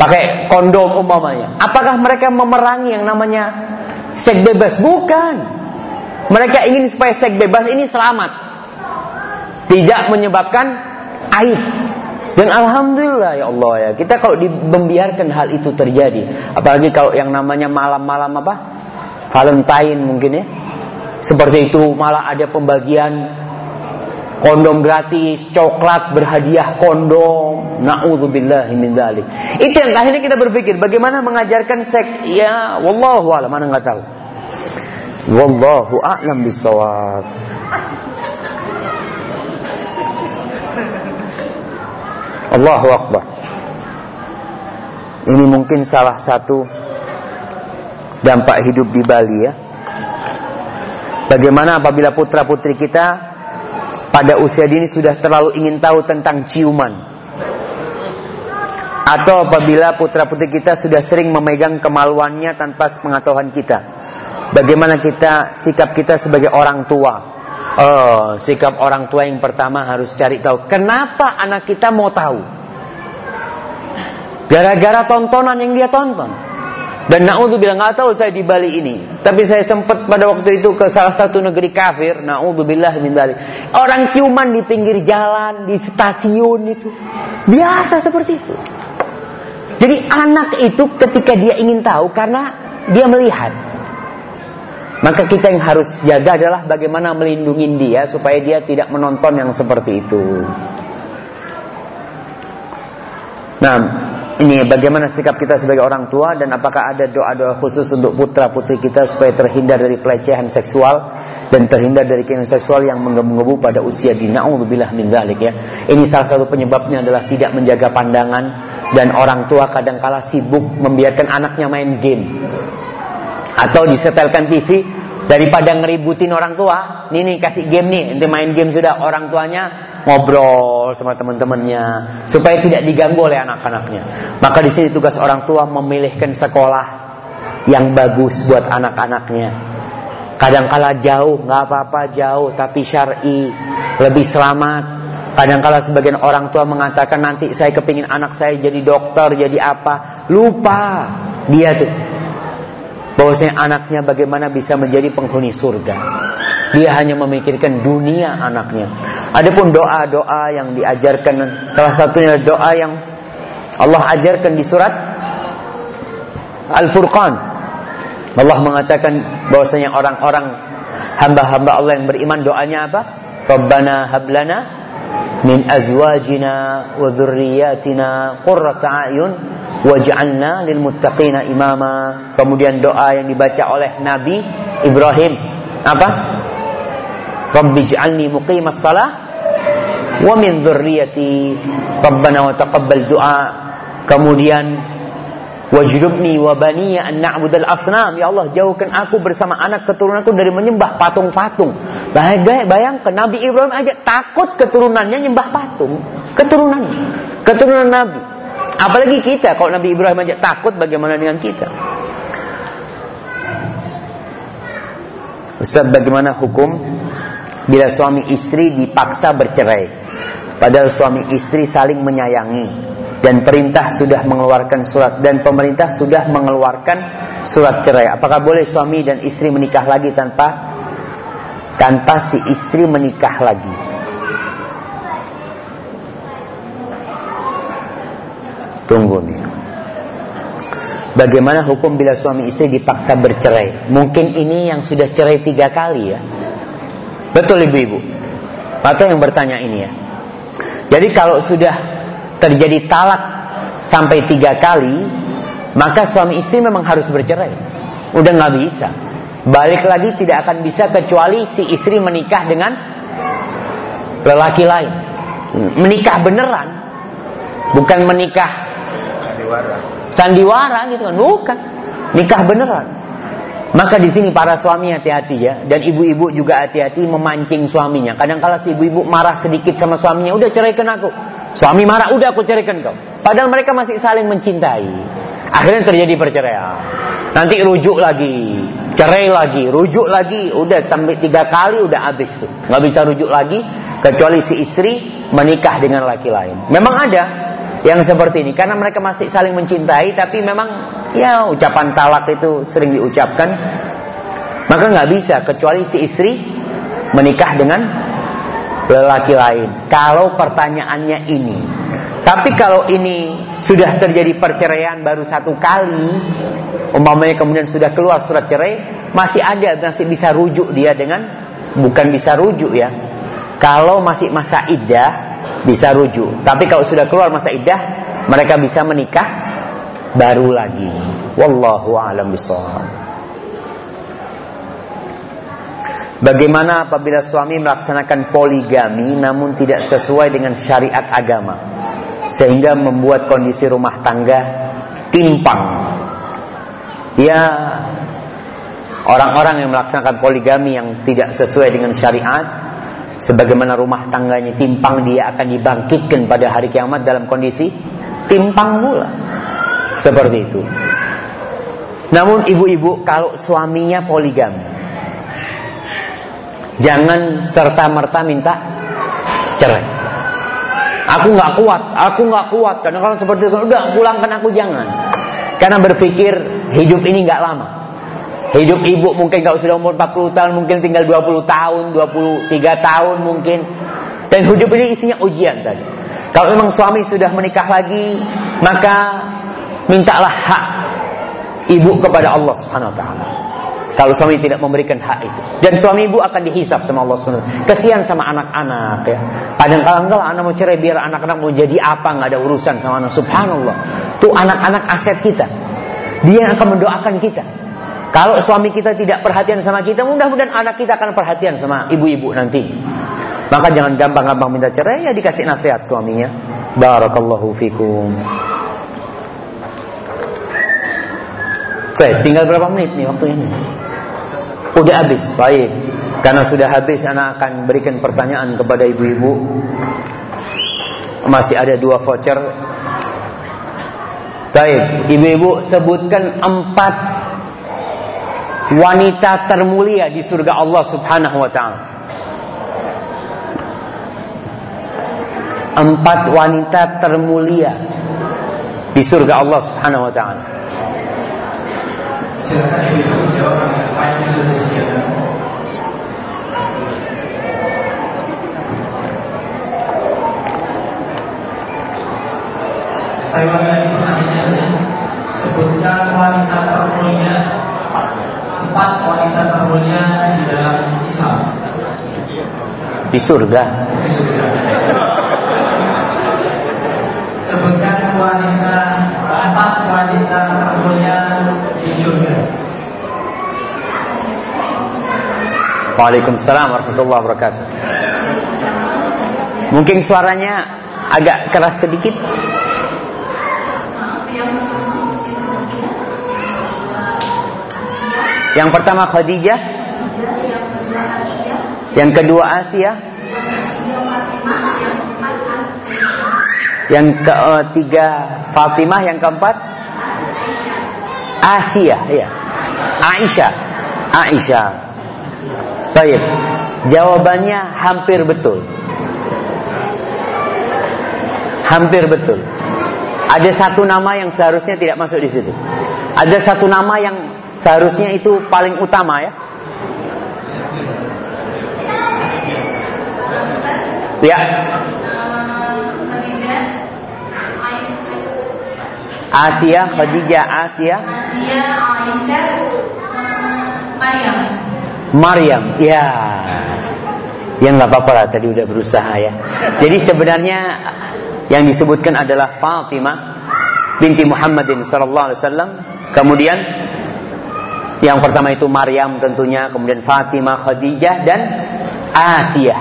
pakai kondom umpamanya. Apakah mereka memerangi yang namanya seks bebas? Bukan. Mereka ingin supaya seks bebas ini selamat. Tidak menyebabkan aib. Dan alhamdulillah ya Allah ya, kita kalau membiarkan hal itu terjadi, apalagi kalau yang namanya malam-malam apa? Valentine mungkin ya. Seperti itu malah ada pembagian kondom gratis, coklat berhadiah kondom. Nauzubillahi min dzalik. Itu yang akhirnya kita berpikir bagaimana mengajarkan seks. Ya, wallahu a'lam, mana enggak tahu. Wallahu a'lam bisawab. Allahu Akbar. Ini mungkin salah satu dampak hidup di Bali ya. Bagaimana apabila putra putri kita pada usia dini sudah terlalu ingin tahu tentang ciuman. Atau apabila putra putri kita sudah sering memegang kemaluannya tanpa pengetahuan kita. Bagaimana kita sikap kita sebagai orang tua? Oh, sikap orang tua yang pertama harus cari tahu kenapa anak kita mau tahu. Gara-gara tontonan yang dia tonton. Dan naudzubillah nggak tahu saya di Bali ini. Tapi saya sempat pada waktu itu ke salah satu negeri kafir. Naudzubillah min Bali. Orang ciuman di pinggir jalan, di stasiun itu. Biasa seperti itu. Jadi anak itu ketika dia ingin tahu karena dia melihat. Maka kita yang harus jaga adalah bagaimana melindungi dia supaya dia tidak menonton yang seperti itu. Nah, ini bagaimana sikap kita sebagai orang tua dan apakah ada doa-doa khusus untuk putra putri kita supaya terhindar dari pelecehan seksual dan terhindar dari keinginan seksual yang menggebu-gebu pada usia dini. Nauzubillah min dzalik ya. Ini salah satu penyebabnya adalah tidak menjaga pandangan dan orang tua kadangkala sibuk membiarkan anaknya main game atau disetelkan TV daripada ngeributin orang tua. Nih nih kasih game nih, nanti main game sudah orang tuanya ngobrol sama teman-temannya supaya tidak diganggu oleh anak-anaknya. Maka di sini tugas orang tua memilihkan sekolah yang bagus buat anak-anaknya. Kadangkala jauh, nggak apa-apa jauh, tapi syar'i lebih selamat. Kadangkala sebagian orang tua mengatakan nanti saya kepingin anak saya jadi dokter, jadi apa? Lupa dia tuh bahwasanya anaknya bagaimana bisa menjadi penghuni surga. Dia hanya memikirkan dunia anaknya. Adapun doa-doa yang diajarkan salah satunya doa yang Allah ajarkan di surat Al-Furqan. Allah mengatakan bahwasanya orang-orang hamba-hamba Allah yang beriman doanya apa? Rabbana hablana azwajina wa dzurriyyatina qurrata a'yun waj'alna lil muttaqina imama. Kemudian doa yang dibaca oleh Nabi Ibrahim apa? Rabbi ij'alni muqimas salah wa min dzurriyyati Rabbana wa taqabbal du'a. Kemudian wajrubni wa baniya an na'budal asnam. Ya Allah, jauhkan aku bersama anak keturunanku dari menyembah patung-patung. Bayangkan Nabi Ibrahim aja takut keturunannya nyembah patung. Keturunannya. Keturunan Nabi. Apalagi kita, kalau Nabi Ibrahim aja takut bagaimana dengan kita? Ustaz, bagaimana hukum bila suami istri dipaksa bercerai. Padahal suami istri saling menyayangi dan perintah sudah mengeluarkan surat dan pemerintah sudah mengeluarkan surat cerai. Apakah boleh suami dan istri menikah lagi tanpa tanpa si istri menikah lagi? Tunggu nih. Bagaimana hukum bila suami istri dipaksa bercerai? Mungkin ini yang sudah cerai tiga kali ya. Betul ibu-ibu? Atau yang bertanya ini ya. Jadi kalau sudah terjadi talak sampai tiga kali, maka suami istri memang harus bercerai. Udah nggak bisa. Balik lagi tidak akan bisa kecuali si istri menikah dengan lelaki lain. Menikah beneran, bukan menikah sandiwara. Sandiwara gitu kan, bukan. Nikah beneran. Maka di sini para suami hati-hati ya dan ibu-ibu juga hati-hati memancing suaminya. Kadang kala si ibu-ibu marah sedikit sama suaminya, udah ceraikan aku. Suami marah, udah aku ceraikan kau. Padahal mereka masih saling mencintai. Akhirnya terjadi perceraian. Nanti rujuk lagi, cerai lagi, rujuk lagi, udah sampai tiga kali udah habis tuh. Nggak bisa rujuk lagi kecuali si istri menikah dengan laki lain. Memang ada yang seperti ini karena mereka masih saling mencintai tapi memang ya ucapan talak itu sering diucapkan maka nggak bisa kecuali si istri menikah dengan lelaki lain kalau pertanyaannya ini tapi kalau ini sudah terjadi perceraian baru satu kali umpamanya kemudian sudah keluar surat cerai masih ada masih bisa rujuk dia dengan bukan bisa rujuk ya kalau masih masa iddah bisa rujuk. Tapi kalau sudah keluar masa iddah, mereka bisa menikah baru lagi. Wallahu a'lam bishawab. Bagaimana apabila suami melaksanakan poligami namun tidak sesuai dengan syariat agama? sehingga membuat kondisi rumah tangga timpang. Ya, orang-orang yang melaksanakan poligami yang tidak sesuai dengan syariat, sebagaimana rumah tangganya timpang, dia akan dibangkitkan pada hari kiamat dalam kondisi timpang pula. Seperti itu. Namun ibu-ibu kalau suaminya poligami, jangan serta merta minta cerai. Aku nggak kuat, aku nggak kuat. Karena kalau seperti itu, udah pulangkan aku jangan. Karena berpikir hidup ini nggak lama. Hidup ibu mungkin kalau sudah umur 40 tahun, mungkin tinggal 20 tahun, 23 tahun mungkin. Dan hidup ini isinya ujian tadi. Kalau memang suami sudah menikah lagi, maka mintalah hak ibu kepada Allah Subhanahu wa taala. Kalau suami tidak memberikan hak itu. Dan suami ibu akan dihisap sama Allah SWT. Kesian sama anak-anak ya. Kadang kadang kalau anak mau cerai biar anak-anak mau jadi apa nggak ada urusan sama anak. Subhanallah. Tuh anak-anak aset kita. Dia yang akan mendoakan kita. Kalau suami kita tidak perhatian sama kita, mudah-mudahan anak kita akan perhatian sama ibu-ibu nanti. Maka jangan gampang-gampang minta cerai, ya dikasih nasihat suaminya. Barakallahu fikum. Baik, tinggal berapa menit nih waktu ini? Udah habis, baik. Karena sudah habis, anak akan berikan pertanyaan kepada ibu-ibu. Masih ada dua voucher. Baik, ibu-ibu sebutkan empat wanita termulia di surga Allah Subhanahu wa taala. Empat wanita termulia di surga Allah Subhanahu wa taala. Silakan ibu jawab apa yang sudah disediakan. Saya ulangi pertanyaannya saja. Sebutkan wanita termulia empat wanita termulia di dalam Islam. Di surga. Sebutkan wanita empat wanita termulia di surga. Waalaikumsalam warahmatullahi wabarakatuh. Mungkin suaranya agak keras sedikit. Yang pertama Khadijah, yang kedua Asia, yang ketiga Fatimah, yang keempat Asia, ya. Aisyah, Aisyah. Baik. Jawabannya hampir betul. Hampir betul. Ada satu nama yang seharusnya tidak masuk di situ. Ada satu nama yang seharusnya itu paling utama ya. Ya. Asia, Khadijah, Asia, Asia, Aisyah, Maryam. Maryam. Ya. Ya nggak apa-apa lah tadi udah berusaha ya. Jadi sebenarnya yang disebutkan adalah Fatimah binti Muhammadin sallallahu alaihi wasallam. Kemudian yang pertama itu Maryam tentunya, kemudian Fatimah, Khadijah dan Asia.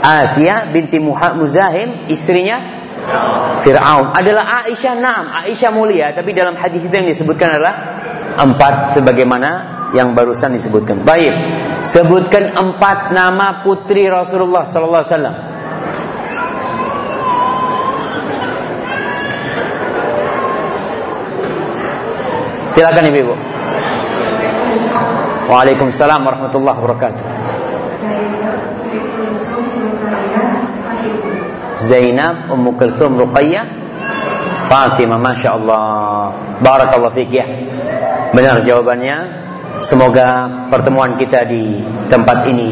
Asia binti Muhammad Muzahim, istrinya Fir'aun. Adalah Aisyah, naam, Aisyah mulia, tapi dalam hadis itu yang disebutkan adalah empat sebagaimana yang barusan disebutkan. Baik, sebutkan empat nama putri Rasulullah sallallahu alaihi wasallam. Silakan Ibu. Waalaikumsalam warahmatullahi wabarakatuh. Zainab, Ummu Kulthum, Ruqayyah, Fatimah, Masya Allah. Barakallah fiqh ya. Benar jawabannya. Semoga pertemuan kita di tempat ini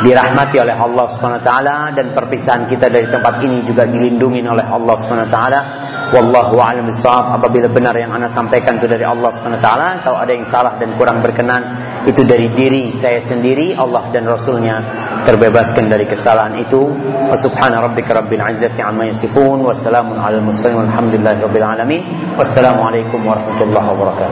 dirahmati oleh Allah taala dan perpisahan kita dari tempat ini juga dilindungi oleh Allah taala. Wallahu a'lam. Apabila benar yang ana sampaikan itu dari Allah taala, kalau ada yang salah dan kurang berkenan itu dari diri saya sendiri, Allah dan Rasulnya terbebaskan dari kesalahan itu. Subhana rabbika rabbil izzati amma yasifun wa salamun alal mursalin walhamdulillahi rabbil alamin. Wassalamualaikum warahmatullahi wabarakatuh.